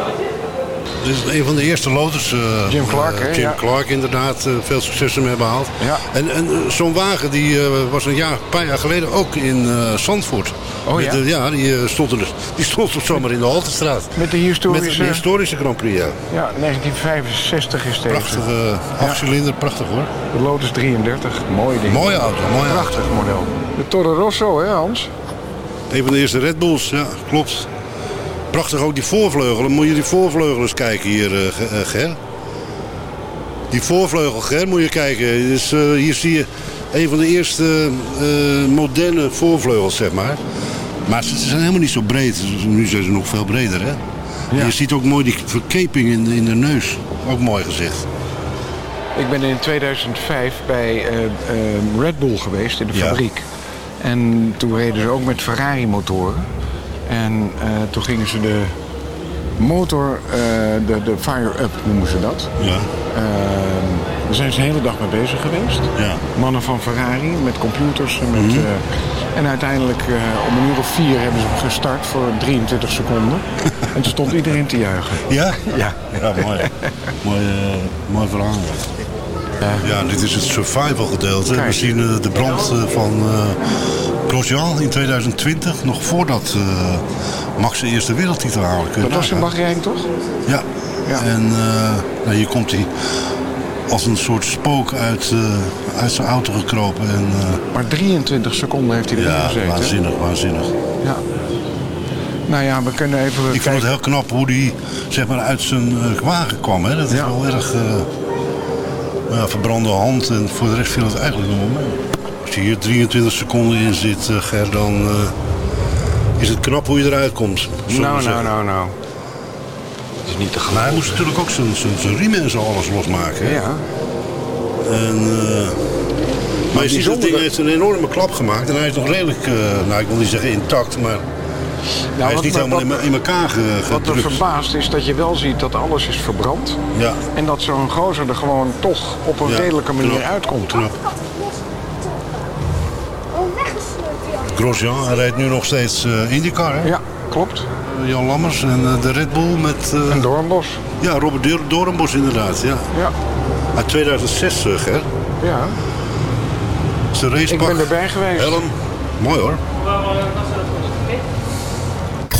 Dit is een van de eerste Lotus. Uh, Jim Clark, hè? Uh, Jim ja. Clark, inderdaad. Uh, veel succes ermee behaald. Ja. En, en zo'n wagen die was een, jaar, een paar jaar geleden ook in Zandvoort. Oh ja? De, ja, die, stond er, die (laughs) stond er zomaar in de Haltestraat. Met de historische... Met de historische Grand Prix, ja. Ja, 1965 is deze. Prachtige achtcilinder, ja. prachtig hoor. De Lotus 33, mooi ding. Mooie auto, mooi Prachtig auto. model. De Toro Rosso, hè Hans? Een van de eerste Red Bulls, ja, klopt. Prachtig ook die voorvleugelen. Moet je die voorvleugel eens kijken hier, uh, Ger. Die voorvleugel, Ger, moet je kijken. Dus, uh, hier zie je een van de eerste uh, moderne voorvleugels, zeg maar. Maar ze zijn helemaal niet zo breed. Nu zijn ze nog veel breder, hè. Ja. Je ziet ook mooi die verkeping in, in de neus. Ook mooi gezicht. Ik ben in 2005 bij Red Bull geweest in de ja. fabriek. En toen reden ze ook met Ferrari motoren. En uh, toen gingen ze de motor, uh, de, de fire-up noemen ze dat. Ja. Uh, daar zijn ze de hele dag mee bezig geweest. Ja. Mannen van Ferrari met computers. En, met, mm -hmm. en uiteindelijk om een uur of vier hebben ze gestart voor 23 seconden. (laughs) en toen stond iedereen te juichen. Ja? Ja. Ja, mooi. mooi, mooi verhaal. Ja, dit is het survival gedeelte. Kijk. We zien uh, de brand uh, van uh, Grosjean in 2020, nog voordat uh, Max de eerste wereldtitel halen. Dat was in Bahrein toch? Ja. ja. En nou, hier komt hij als een soort spook uit, uit zijn auto gekropen. En, maar 23 seconden heeft hij erin ja, gezeten. waanzinnig, waanzinnig. Ja. Nou ja, we kunnen even... Ik vond het heel knap hoe hij zeg maar, uit zijn wagen kwam. Hè? Dat is ja. wel erg... Ja, verbrande hand en voor de rest viel het eigenlijk nog wel mee. Als je hier 23 seconden in zit, uh, Ger, dan uh, is het knap hoe je eruit komt. Nou, nou, nou, nou. Het is niet te geloven. Maar hij moest natuurlijk ook zijn, zijn, zijn riemen en zo alles losmaken. Hè? Ja. En, uh, maar je ziet dat ding heeft een enorme klap gemaakt. En hij is nog redelijk, nou ik wil niet zeggen intact, maar... Nou, hij is niet helemaal wat, in, in elkaar gedrukt. Wat me verbaast is dat je wel ziet dat alles is verbrand. Ja. En dat zo'n gozer er gewoon toch op een ja, redelijke manier knap, uitkomt. Knap. Grosjean, hij rijdt nu nog steeds uh, IndyCar, hè? Ja, klopt. Uh, Jan Lammers en uh, de Red Bull met... en Doornbos. Ja, Robert Doornbos inderdaad, ja. Ja. Uit 2006 terug, hè? Ja. Zijn racepak. Ik ben erbij geweest. Helm. Mooi hoor.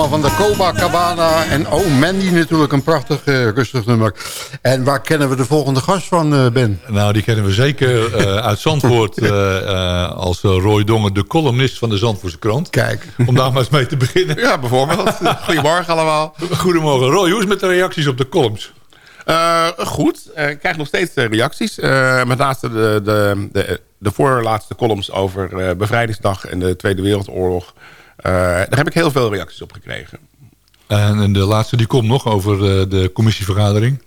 Allemaal van de Copacabana. En oh, Mandy natuurlijk, een prachtig eh, rustig nummer. En waar kennen we de volgende gast van, eh, Ben? Nou, die kennen we zeker eh, (laughs) uit Zandvoort eh, eh, als Roy Dongen, de columnist van de Zandvoortse krant. Kijk. Om daar maar eens mee te beginnen. Ja, bijvoorbeeld. (laughs) Goedemorgen allemaal. Goedemorgen. Roy, hoe is het met de reacties op de columns? Eh, goed, Eh, ik krijg nog steeds reacties. Eh, met naast de, de, de, de voorlaatste columns over eh, bevrijdingsdag en de Tweede Wereldoorlog. Eh, daar heb ik heel veel reacties op gekregen. En, de laatste die komt nog over eh, de commissievergadering.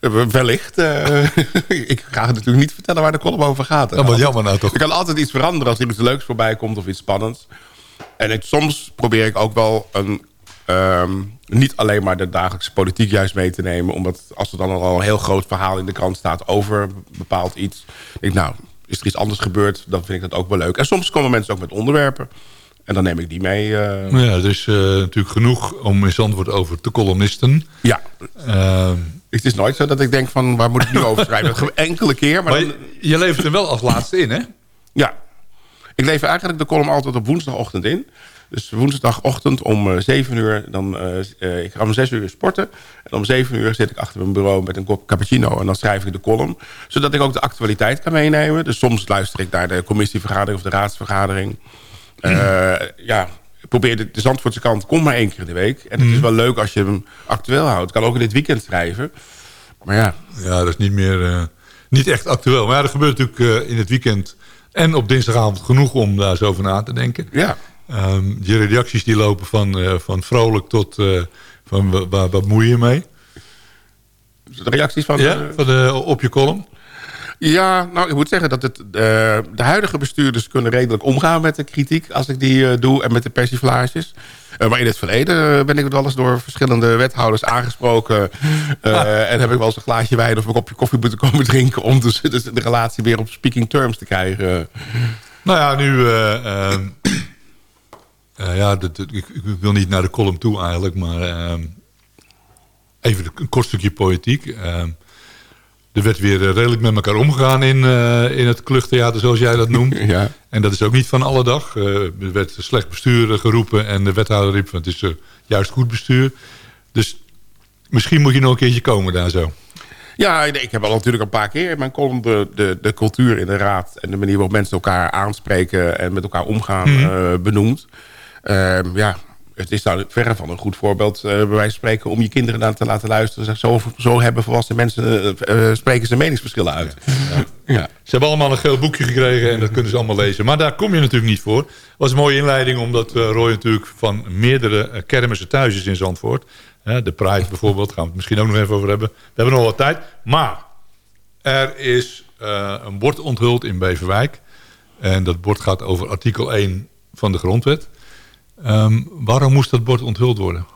Eh, wellicht. (laughs) ik ga natuurlijk niet vertellen waar de column over gaat. Ja, wat jammer nou toch. Er kan altijd iets veranderen als er iets leuks voorbij komt of iets spannends. En ik, soms probeer ik ook wel een, ehm, niet alleen maar de dagelijkse politiek juist mee te nemen. Omdat als er dan al een heel groot verhaal in de krant staat over bepaald iets. denk ik, nou, is er iets anders gebeurd, dan vind ik dat ook wel leuk. En soms komen mensen ook met onderwerpen. En dan neem ik die mee. eh. Nou ja, er is eh, natuurlijk genoeg om in Zandvoort over te columnisten. Ja. Ehm, Het is nooit zo dat ik denk van, waar moet ik nu over schrijven? (laughs) Enkele keer. Maar, maar dan- je, je levert er wel als laatste in, hè? Ja. Ik lever eigenlijk de column altijd op woensdagochtend in. Dus woensdagochtend om eh, 7 uur, dan, eh, eh, ik ga om 6 uur sporten. En om 7 uur zit ik achter mijn bureau met een kop cappuccino. En dan schrijf ik de column. Zodat ik ook de actualiteit kan meenemen. Dus soms luister ik naar de commissievergadering of de raadsvergadering. Eh, ja, probeer de, de Zandvoortse kant, komt maar één keer in de week. En het is wel leuk als je hem actueel houdt. Kan ook in dit weekend schrijven. Maar ja, Ja, dat is niet meer... eh, niet echt actueel. Maar ja, er gebeurt natuurlijk eh, in het weekend en op dinsdagavond genoeg om daar zo over na te denken. Ja. Ehm, die reacties die lopen van, van vrolijk tot van wat moeie je mee? de reacties van... Ja, van de, op je column? Ja, nou, ik moet zeggen dat het, eh, de huidige bestuurders kunnen redelijk omgaan met de kritiek... als ik die eh, doe en met de persiflages. Eh, maar in het verleden ben ik wel eens door verschillende wethouders aangesproken... eh, en heb ik wel eens een glaasje wijn of een kopje koffie moeten komen drinken... om dus, dus de relatie weer op speaking terms te krijgen. Nou ja, nu... ja, dat, ik, ik wil niet naar de column toe eigenlijk, maar... even een kort stukje politiek. Er werd weer eh, redelijk met elkaar omgegaan in, eh, in het kluchttheater, zoals jij dat noemt. (laughs) Ja. En dat is ook niet van alle dag. Eh, er werd slecht bestuur geroepen en de wethouder riep van het is eh, juist goed bestuur. Dus misschien moet je nog een keertje komen daar zo. Ja, ik heb al natuurlijk een paar keer in mijn column de, de, de cultuur in de raad... en de manier waarop mensen elkaar aanspreken en met elkaar omgaan Mhm. benoemd. Ehm, ja, het is daar verre van een goed voorbeeld, eh, bij wijze van spreken... om je kinderen naar te laten luisteren. Zeg, Zo, zo hebben volwassen mensen, eh, eh, spreken ze meningsverschillen uit. Ja. Ze hebben allemaal een geel boekje gekregen en dat kunnen ze allemaal lezen. Maar daar kom je natuurlijk niet voor. was een mooie inleiding omdat Roy natuurlijk van meerdere kermissen thuis is in Zandvoort. De Pride bijvoorbeeld, gaan we het misschien ook nog even over hebben. We hebben nog wat tijd. Maar er is een bord onthuld in Beverwijk. En dat bord gaat over artikel 1 van de grondwet. Ehm, waarom moest dat bord onthuld worden?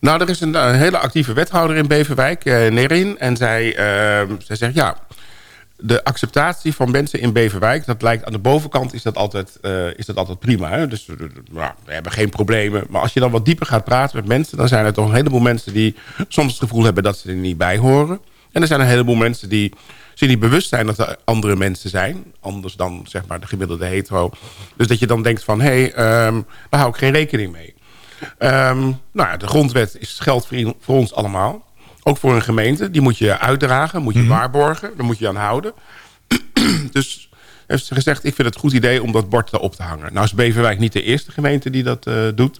Nou, er is een, hele actieve wethouder in Beverwijk, eh Nerin. En zij, eh, zij zegt, ja, de acceptatie van mensen in Beverwijk... dat lijkt aan de bovenkant is dat altijd, eh, is dat altijd prima. Hè? Dus eh, we hebben geen problemen. Maar als je dan wat dieper gaat praten met mensen... dan zijn er toch een heleboel mensen die soms het gevoel hebben... dat ze er niet bij horen. En er zijn een heleboel mensen die zich niet bewust zijn... dat er andere mensen zijn. Anders dan zeg maar de gemiddelde hetero. Dus dat je dan denkt van... hé, hey, ehm, daar hou ik geen rekening mee. Ehm, nou ja, de grondwet is geldt voor, voor ons allemaal. Ook voor een gemeente. Die moet je uitdragen, moet je waarborgen. Daar moet je aan houden. (clears throat) dus heeft ze gezegd, ik vind het een goed idee om dat bord erop te hangen. Nou is Beverwijk niet de eerste gemeente die dat eh, doet.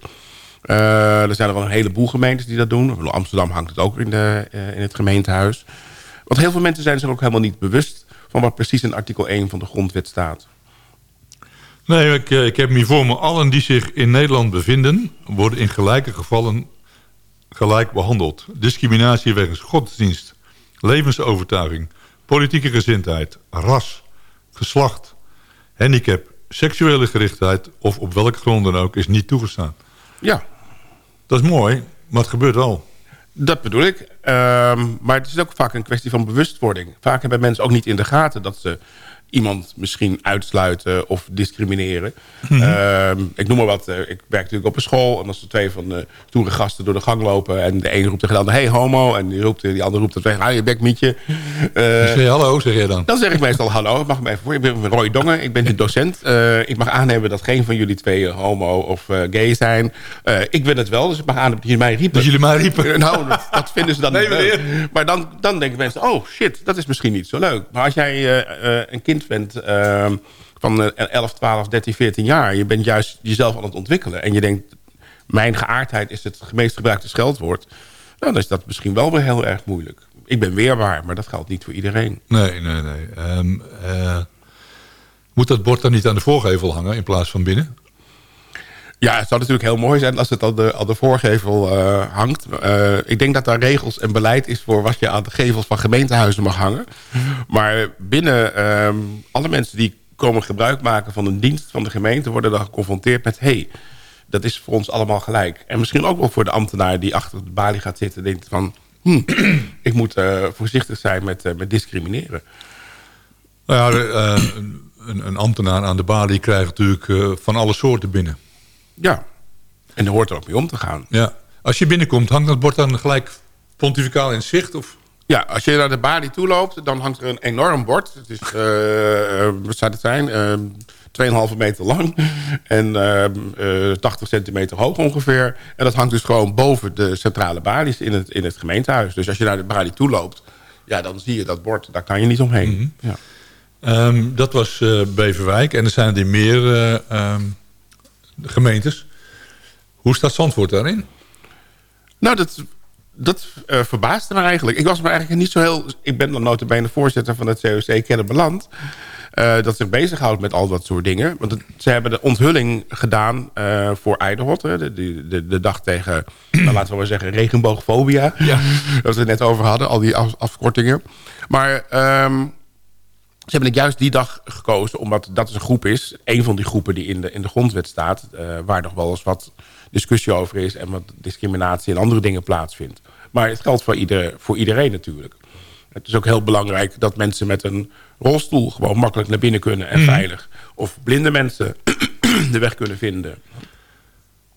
Eh, er zijn er wel een heleboel gemeentes die dat doen. Amsterdam hangt het ook in, de, eh, in het gemeentehuis. Want heel veel mensen zijn zich ook helemaal niet bewust... van wat precies in artikel 1 van de grondwet staat. Nee, ik, eh, ik heb hier voor me. Allen die zich in Nederland bevinden... worden in gelijke gevallen gelijk behandeld. Discriminatie wegens godsdienst, levensovertuiging... politieke gezindheid, ras, geslacht, handicap... seksuele gerichtheid of op welke grond dan ook is niet toegestaan. Ja. Dat is mooi, maar het gebeurt wel. Dat bedoel ik. Ehm, maar het is ook vaak een kwestie van bewustwording. Vaak hebben mensen ook niet in de gaten dat ze iemand misschien uitsluiten of discrimineren. Mhm. Ehm, ik noem maar wat. eh, ik werk natuurlijk op een school. En als er twee van de stoere gasten door de gang lopen... en de een roept tegen de ander, hey homo. En die, roept, die ander roept het weg, hou je bek mietje. Eh, zeg je hallo, zeg je dan? Dan zeg ik meestal hallo. Mag me even voor. Ik ben Roy Dongen, ik ben de docent. Eh, ik mag aannemen dat geen van jullie twee homo of gay zijn. Ik ben het wel, dus ik mag aan dat jullie mij riepen. Dat jullie mij riepen? Nou, dat, dat vinden ze dan (laughs) Nee. Maar dan, dan denken mensen, oh shit, dat is misschien niet zo leuk. Maar als jij een kind bent eh, van eh, 11, 12, 13, 14 jaar... je bent juist jezelf aan het ontwikkelen... en je denkt, mijn geaardheid is het meest gebruikte scheldwoord... nou, dan is dat misschien wel weer heel erg moeilijk. Ik ben weerbaar, maar dat geldt niet voor iedereen. Nee, nee, nee. Ehm, eh, moet dat bord dan niet aan de voorgevel hangen in plaats van binnen? Ja, het zou natuurlijk heel mooi zijn als het aan de, aan de voorgevel eh, hangt. Eh, ik denk dat daar regels en beleid is voor wat je aan de gevels van gemeentehuizen mag hangen. Maar binnen ehm, alle mensen die komen gebruik maken van een dienst van de gemeente... worden dan geconfronteerd met... hey, dat is voor ons allemaal gelijk. En misschien ook wel voor de ambtenaar die achter de balie gaat zitten... denkt van, hm, (clears throat) ik moet eh, voorzichtig zijn met, met discrimineren. Nou ja, een, een ambtenaar aan de balie krijgt natuurlijk van alle soorten binnen. Ja, en er hoort er ook mee om te gaan. Ja. Als je binnenkomt, hangt dat bord dan gelijk pontificaal in zicht? Of? Ja, als je naar de balie toe loopt, dan hangt er een enorm bord. Het is, eh, eh, wat zou het zijn? Uh, 2,5 meter lang (laughs) en uh, 80 centimeter hoog ongeveer. En dat hangt dus gewoon boven de centrale balies in het, in het gemeentehuis. Dus als je naar de balie toe loopt, ja, dan zie je dat bord. Daar kan je niet omheen. ja. Um, dat was Beverwijk en er zijn er meer uh, gemeentes. Hoe staat Zandvoort daarin? Nou, dat, dat uh, verbaasde me eigenlijk. Ik was me eigenlijk niet zo heel... Ik ben dan notabene voorzitter van het COC Kennemerland. Uh, dat zich bezighoudt met al dat soort dingen. Want het, ze hebben de onthulling gedaan uh, voor Eiderhot. De, de, de, de, dag tegen, nou, laten we maar zeggen, regenboogfobia. Ja. Dat we het net over hadden, al die af, afkortingen. Maar... Um, ze hebben het juist die dag gekozen, omdat dat een groep is. Een van die groepen die in de, in de grondwet staat. Uh, waar nog wel eens wat discussie over is. En wat discriminatie en andere dingen plaatsvindt. Maar het geldt voor, ieder, voor iedereen natuurlijk. Het is ook heel belangrijk dat mensen met een rolstoel... gewoon makkelijk naar binnen kunnen en mm. veilig. Of blinde mensen (clears throat) de weg kunnen vinden.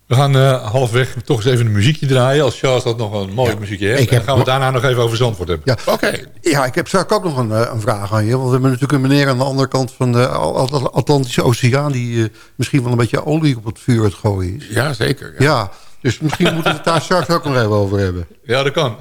We gaan eh, halfweg toch eens even een muziekje draaien. Als Charles dat nog een mooi muziekje heeft. dan gaan we daarna nog even over Zandvoort hebben. Ja. Oké. Ja, ik heb straks ook nog een, eh, een vraag aan je. Want we hebben natuurlijk een meneer aan de andere kant van de At- Atlantische Oceaan... die eh, misschien wel een beetje olie op het vuur het gooien is. Ja, zeker. Ja, dus misschien moeten we het daar (laughs) straks ook nog even over hebben. Ja, dat kan.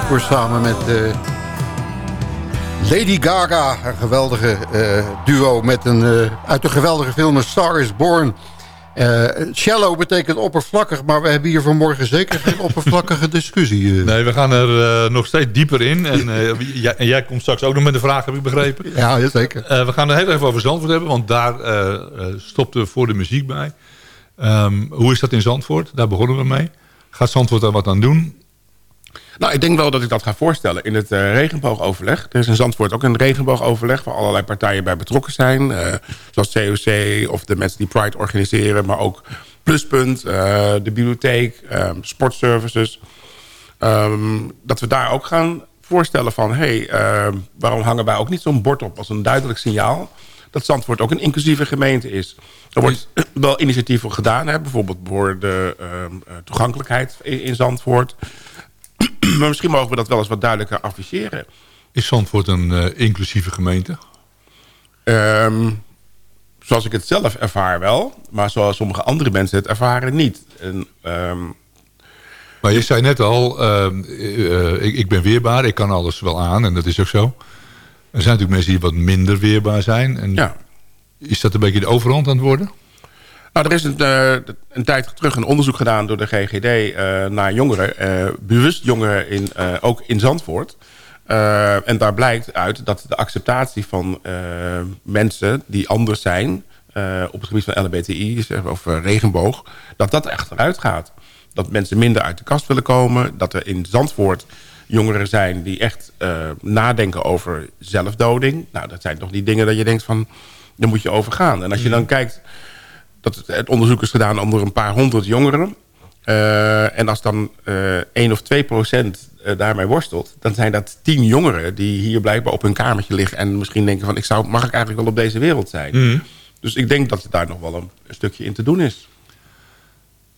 Cooper samen met eh, Lady Gaga. Een geweldige eh, duo met een, eh, uit de geweldige film Star is Born. Shallow betekent oppervlakkig, maar we hebben hier vanmorgen zeker geen (laughs) oppervlakkige discussie. Nee, we gaan er nog steeds dieper in. En, jij, en jij komt straks ook nog met een vraag, heb ik begrepen. Ja, zeker. We gaan er heel even over Zandvoort hebben, want daar stopten we voor de muziek bij. Ehm, hoe is dat in Zandvoort? Daar begonnen we mee. Gaat Zandvoort daar wat aan doen? Nou, ik denk wel dat ik dat ga voorstellen in het eh, regenboogoverleg. Er is in Zandvoort ook een regenboogoverleg... waar allerlei partijen bij betrokken zijn. eh, zoals COC of de mensen die Pride organiseren... maar ook Pluspunt, eh, de bibliotheek, eh, sportservices. Ehm, dat we daar ook gaan voorstellen van... hey, eh, waarom hangen wij ook niet zo'n bord op als een duidelijk signaal... dat Zandvoort ook een inclusieve gemeente is. Er wordt (clears throat) wel initiatieven gedaan, hè, bijvoorbeeld voor de ehm, toegankelijkheid in, in Zandvoort... (clears throat) maar misschien mogen we dat wel eens wat duidelijker afficheren. Is Zandvoort een eh, inclusieve gemeente? Ehm, zoals ik het zelf ervaar wel. Maar zoals sommige andere mensen het ervaren niet. En, ehm, Maar je zei net al, ehm, eh, ik, ik ben weerbaar, ik kan alles wel aan en dat is ook zo. Er zijn natuurlijk mensen die wat minder weerbaar zijn. En Ja. Is dat een beetje de overhand aan het worden? Nou, er is een, eh, een tijd terug een onderzoek gedaan door de GGD eh, naar jongeren. eh, bewust jongeren, in, ook in Zandvoort. En daar blijkt uit dat de acceptatie van mensen die anders zijn... op het gebied van LHBTI zeg, of regenboog... dat dat echt eruit gaat. Dat mensen minder uit de kast willen komen. Dat er in Zandvoort jongeren zijn die echt nadenken over zelfdoding. Nou, dat zijn toch die dingen dat je denkt van... daar moet je over gaan. En als je dan kijkt dat het, het onderzoek is gedaan onder een paar honderd jongeren. Eh, en als dan eh 1 of 2 procent eh, daarmee worstelt... dan zijn dat 10 jongeren die hier blijkbaar op hun kamertje liggen... en misschien denken van, ik zou, mag ik eigenlijk wel op deze wereld zijn? Mhm. Dus ik denk dat er daar nog wel een, een stukje in te doen is.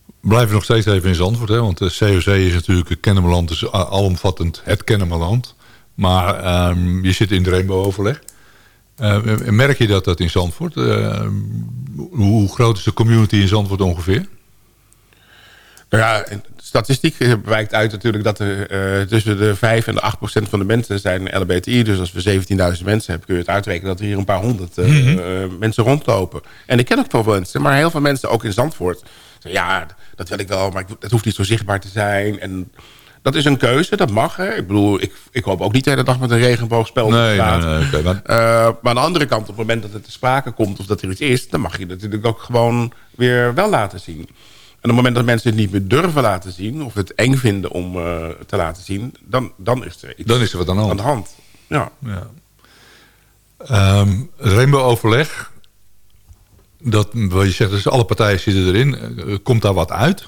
We blijven nog steeds even in Zandvoort, hè? want de COC is natuurlijk het Kennemerland, dus alomvattend het Kennemerland. Maar ehm, je zit in het Rainbow-overleg. Eh, merk je dat dat in Zandvoort? Eh, hoe groot is de community in Zandvoort ongeveer? Nou ja, statistiek eh, wijkt uit natuurlijk dat er eh, tussen de 5 en de 8 procent van de mensen zijn LBTI. Dus als we 17.000 mensen hebben, kun je het uitrekenen dat er hier een paar honderd eh, Mhm. mensen rondlopen. En ik ken ook wel mensen, maar heel veel mensen ook in Zandvoort. Zeggen, ja, dat wil ik wel, maar het hoeft niet zo zichtbaar te zijn. En dat is een keuze, dat mag. Hè. Ik bedoel, ik, ik hoop ook niet de hele dag met een regenboogspel Nee, te praten. nee, Eh, maar aan de andere kant, op het moment dat het te sprake komt of dat er iets is... dan mag je het natuurlijk ook gewoon weer wel laten zien. En op het moment dat mensen het niet meer durven laten zien... of het eng vinden om eh, te laten zien... dan, dan is er iets Dan is er wat aan de hand. Aan de hand. Ja. Ja. Ehm, Rainbow-overleg, dat, wat je zegt, dus alle partijen zitten erin. Eh, komt daar wat uit?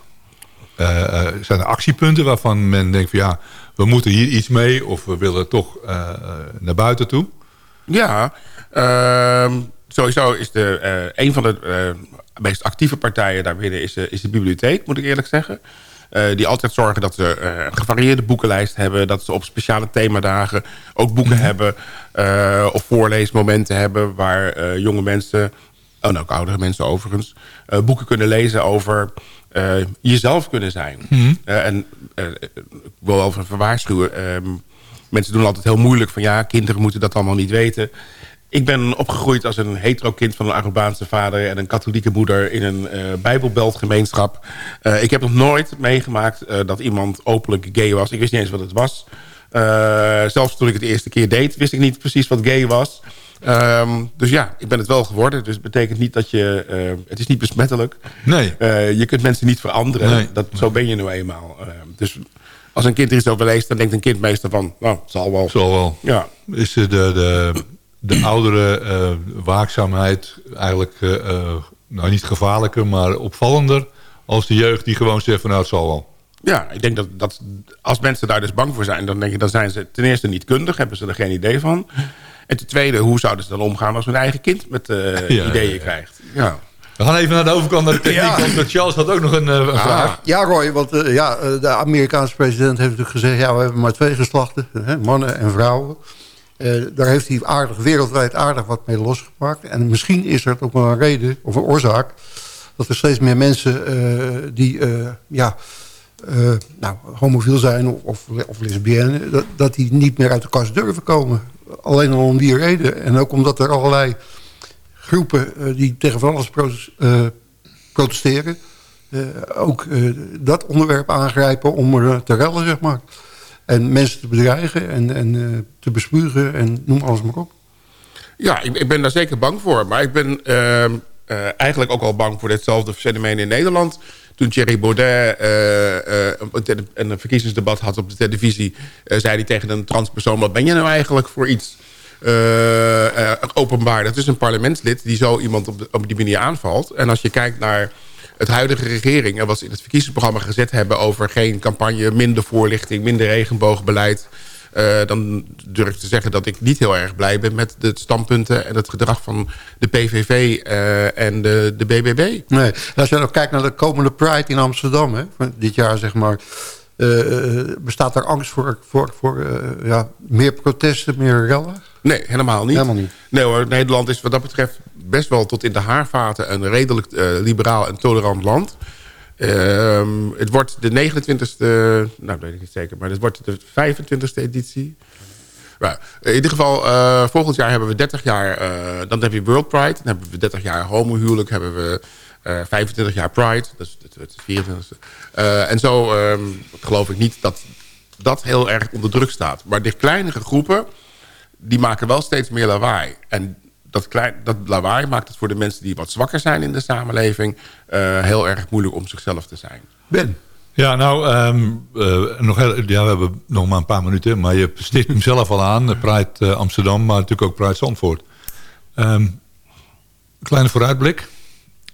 Eh, eh, zijn er actiepunten waarvan men denkt van ja, we moeten hier iets mee... of we willen toch eh, naar buiten toe? Ja, ehm, sowieso is de, een van de meest actieve partijen daar binnen is, de- is de bibliotheek, moet ik eerlijk zeggen. Die altijd zorgen dat ze een gevarieerde boekenlijst hebben. Dat ze op speciale themadagen ook boeken hebben. eh, of voorleesmomenten hebben waar jonge mensen, en ook oudere mensen overigens... boeken kunnen lezen over eh, jezelf kunnen zijn. Mhm. Eh, en eh, ik wil wel even waarschuwen. ehm, mensen doen altijd heel moeilijk van ja, kinderen moeten dat allemaal niet weten. Ik ben opgegroeid als een hetero kind van een Arubaanse vader... en een katholieke moeder in een bijbelbeltgemeenschap. Ik heb nog nooit meegemaakt dat iemand openlijk gay was. Ik wist niet eens wat het was. Zelfs toen ik het de eerste keer deed, wist ik niet precies wat gay was. Ehm, dus ja, ik ben het wel geworden. Dus het betekent niet dat je... eh, het is niet besmettelijk. Nee. Eh, je kunt mensen niet veranderen. Nee. Dat, Zo ben je nu eenmaal. Eh, dus als een kind er iets over leest... dan denkt een kind meestal van... nou, het zal wel. Zal wel. Ja. Is de, de, de, de oudere eh, waakzaamheid eigenlijk eh, nou niet gevaarlijker, maar opvallender... als de jeugd die gewoon zegt van nou het zal wel. Ja, ik denk dat, dat als mensen daar dus bang voor zijn... dan denk ik, dan zijn ze ten eerste niet kundig. Hebben ze er geen idee van. En ten tweede, hoe zouden ze dan omgaan... als hun eigen kind met eh, (laughs) Ja, ideeën ja, ja. krijgt? Ja. We gaan even naar de overkant naar de techniek, Ja. want Charles had ook nog een, eh, een vraag. Ja, Roy, want eh, ja, de Amerikaanse president heeft natuurlijk gezegd... ja, we hebben maar twee geslachten, hè, mannen en vrouwen. Eh, daar heeft hij aardig, wereldwijd aardig wat mee losgemaakt. En misschien is er ook wel een reden, of een oorzaak... dat er steeds meer mensen eh, die eh, ja, eh, nou, homofiel zijn of, of, of lesbienne... Dat, dat die niet meer uit de kast durven komen. Alleen al om die reden. En ook omdat er allerlei groepen eh, die tegen van alles eh, protesteren... eh, ook dat onderwerp aangrijpen om er te rellen, zeg maar. En mensen te bedreigen en, en te bespugen en noem alles maar op. Ja, ik, ik ben daar zeker bang voor. Maar ik ben ehm, eh, eigenlijk ook al bang voor ditzelfde fenomeen in Nederland. Toen Thierry Baudet eh, eh, een, verkiezingsdebat had op de televisie... eh, zei hij tegen een transpersoon... wat ben je nou eigenlijk voor iets openbaar? Dat is een parlementslid die zo iemand op, op die manier aanvalt. En als je kijkt naar het huidige regering... en wat ze in het verkiezingsprogramma gezet hebben... over geen campagne, minder voorlichting, minder regenboogbeleid... Eh, dan durf ik te zeggen dat ik niet heel erg blij ben met de standpunten en het gedrag van de PVV eh, en de, de BBB. Nee, als je ook kijkt naar de komende Pride in Amsterdam... Hè, dit jaar, zeg maar... eh, bestaat er angst voor, voor, voor ja, meer protesten, meer rellen? Nee, helemaal niet. Helemaal niet. Nee hoor, Nederland is wat dat betreft best wel tot in de haarvaten... een redelijk liberaal en tolerant land. Ehm, het wordt de 29e, nou weet ik niet zeker, maar het wordt de 25e editie. In ieder geval, eh, volgend jaar hebben we 30 jaar, eh, dan heb je World Pride. Dan hebben we 30 jaar homohuwelijk, hebben we eh 25 jaar Pride. Dat is 24e. Eh, en zo ehm, geloof ik niet dat dat heel erg onder druk staat. Maar de kleinere groepen, die maken wel steeds meer lawaai. En dat, klein, dat lawaai maakt het voor de mensen die wat zwakker zijn in de samenleving... eh, heel erg moeilijk om zichzelf te zijn. Ben. Ja, nou, ehm, eh, nog heel, ja, we hebben nog maar een paar minuten. Maar je sticht hem zelf al aan. Pride eh, Amsterdam, maar natuurlijk ook Pride Zandvoort. Ehm, kleine vooruitblik.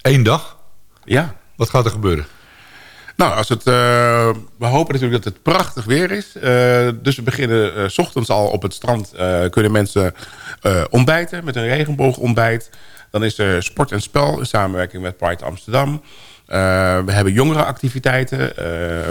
Eén dag. Ja. Wat gaat er gebeuren? Nou, als het, eh, we hopen natuurlijk dat het prachtig weer is. Eh, dus we beginnen eh, s ochtends al op het strand. kunnen mensen ontbijten met een regenboogontbijt. Dan is er sport en spel in samenwerking met Pride Amsterdam. We hebben jongerenactiviteiten.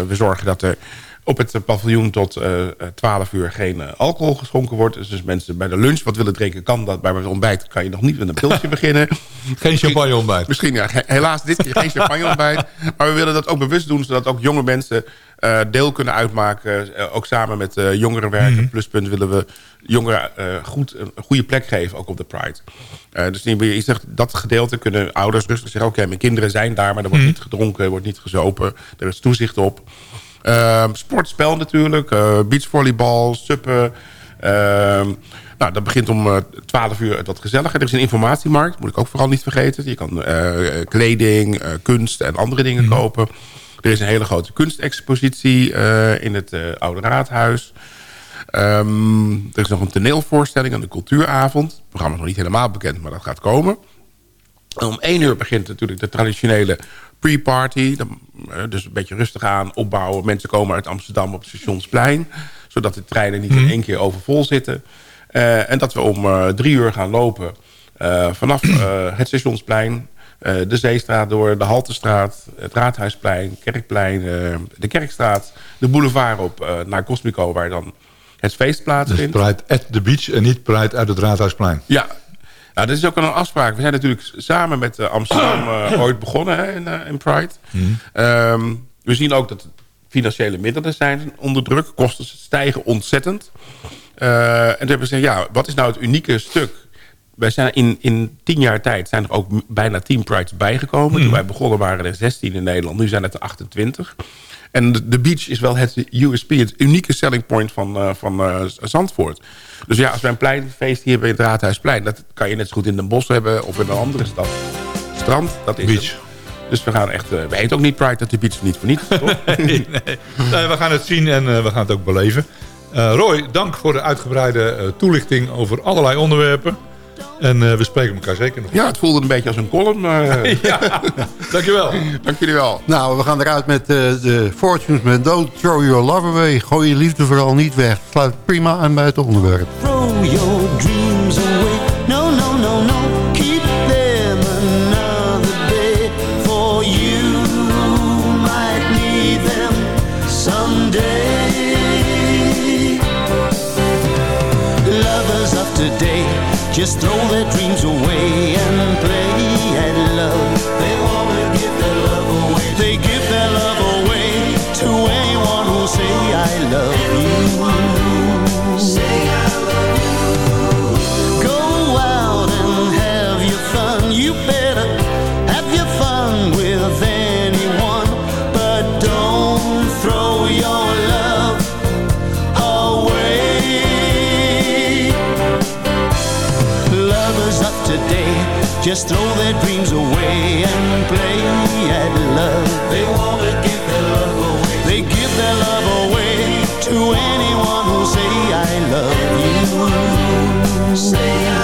We zorgen dat er op het paviljoen tot eh 12 uur geen eh, alcohol geschonken wordt. Dus mensen bij de lunch wat willen drinken, kan dat. Bij het ontbijt kan je nog niet met een pilsje (laughs) beginnen. Geen champagne ontbijt. Misschien, ja, he- helaas dit keer geen champagne ontbijt. (laughs) Maar we willen dat ook bewust doen, zodat ook jonge mensen eh, deel kunnen uitmaken. Eh, ook samen met uh, jongerenwerken. Pluspunt willen we jongeren eh, goed, een goede plek geven, ook op de Pride. Eh, dus je zegt, dat gedeelte kunnen ouders rustig zeggen... oké, mijn kinderen zijn daar, maar er wordt niet gedronken, er wordt niet gezopen. Er is toezicht op. Ehm, sportspel natuurlijk, eh, beachvolleybal, suppen. Ehm, nou, dat begint om eh, 12 uur wat gezelliger. Er is een informatiemarkt, moet ik ook vooral niet vergeten. Je kan eh, kleding, eh, kunst en andere dingen kopen. Er is een hele grote kunstexpositie eh, in het eh, Oude Raadhuis. Ehm, er is nog een toneelvoorstelling aan de cultuuravond. Het programma is nog niet helemaal bekend, maar dat gaat komen. En om één uur begint natuurlijk de traditionele pre-party. Eh, Dus een beetje rustig aan, opbouwen. Mensen komen uit Amsterdam op het Stationsplein. Zodat de treinen niet in één keer overvol zitten. Eh, en dat we om eh, drie uur gaan lopen. vanaf (clears throat) het Stationsplein, de Zeestraat door, de Haltestraat, het Raadhuisplein, Kerkplein, de Kerkstraat, de boulevard op naar Cosmico, waar dan het feest Dus plaatsvindt. Pride at the beach en niet Pride uit het Raadhuisplein. Ja, nou, dat is ook al een afspraak. We zijn natuurlijk samen met eh, Amsterdam (coughs) eh, ooit begonnen hè, in, eh, in Pride. Ehm, we zien ook dat financiële middelen zijn onder druk. Kosten stijgen ontzettend. En toen hebben we gezegd, ja, wat is nou het unieke stuk? Wij zijn in, in tien jaar tijd zijn er ook bijna tien Prides bijgekomen. Toen wij begonnen waren er 16 in Nederland. Nu zijn het er 28. En de, de beach is wel het USP, het unieke selling point van, eh, van eh, Zandvoort. Dus ja, als wij een pleinfeest hier bij het Raadhuisplein... dat kan je net zo goed in Den Bosch hebben of in een andere stad. Strand, dat is Beach. het. Dus we gaan echt... eh, we ook niet Pride, dat de beach niet voor niets, toch? (laughs) nee, nee. Nee, we gaan het zien en we gaan het ook beleven. Roy, dank voor de uitgebreide toelichting over allerlei onderwerpen. En eh, we spreken elkaar zeker nog. Ja, het voelde een beetje als een column. (laughs) eh. ja, dankjewel. Dank jullie wel. Nou, we gaan eruit met eh, de Fortunes met Don't Throw Your Love Away. Gooi je liefde vooral niet weg. Sluit prima aan bij het onderwerp. Just throw their dreams away and play just throw their dreams away and play at love. They wanna give their love away. They give their love away to anyone who say I love you. Say I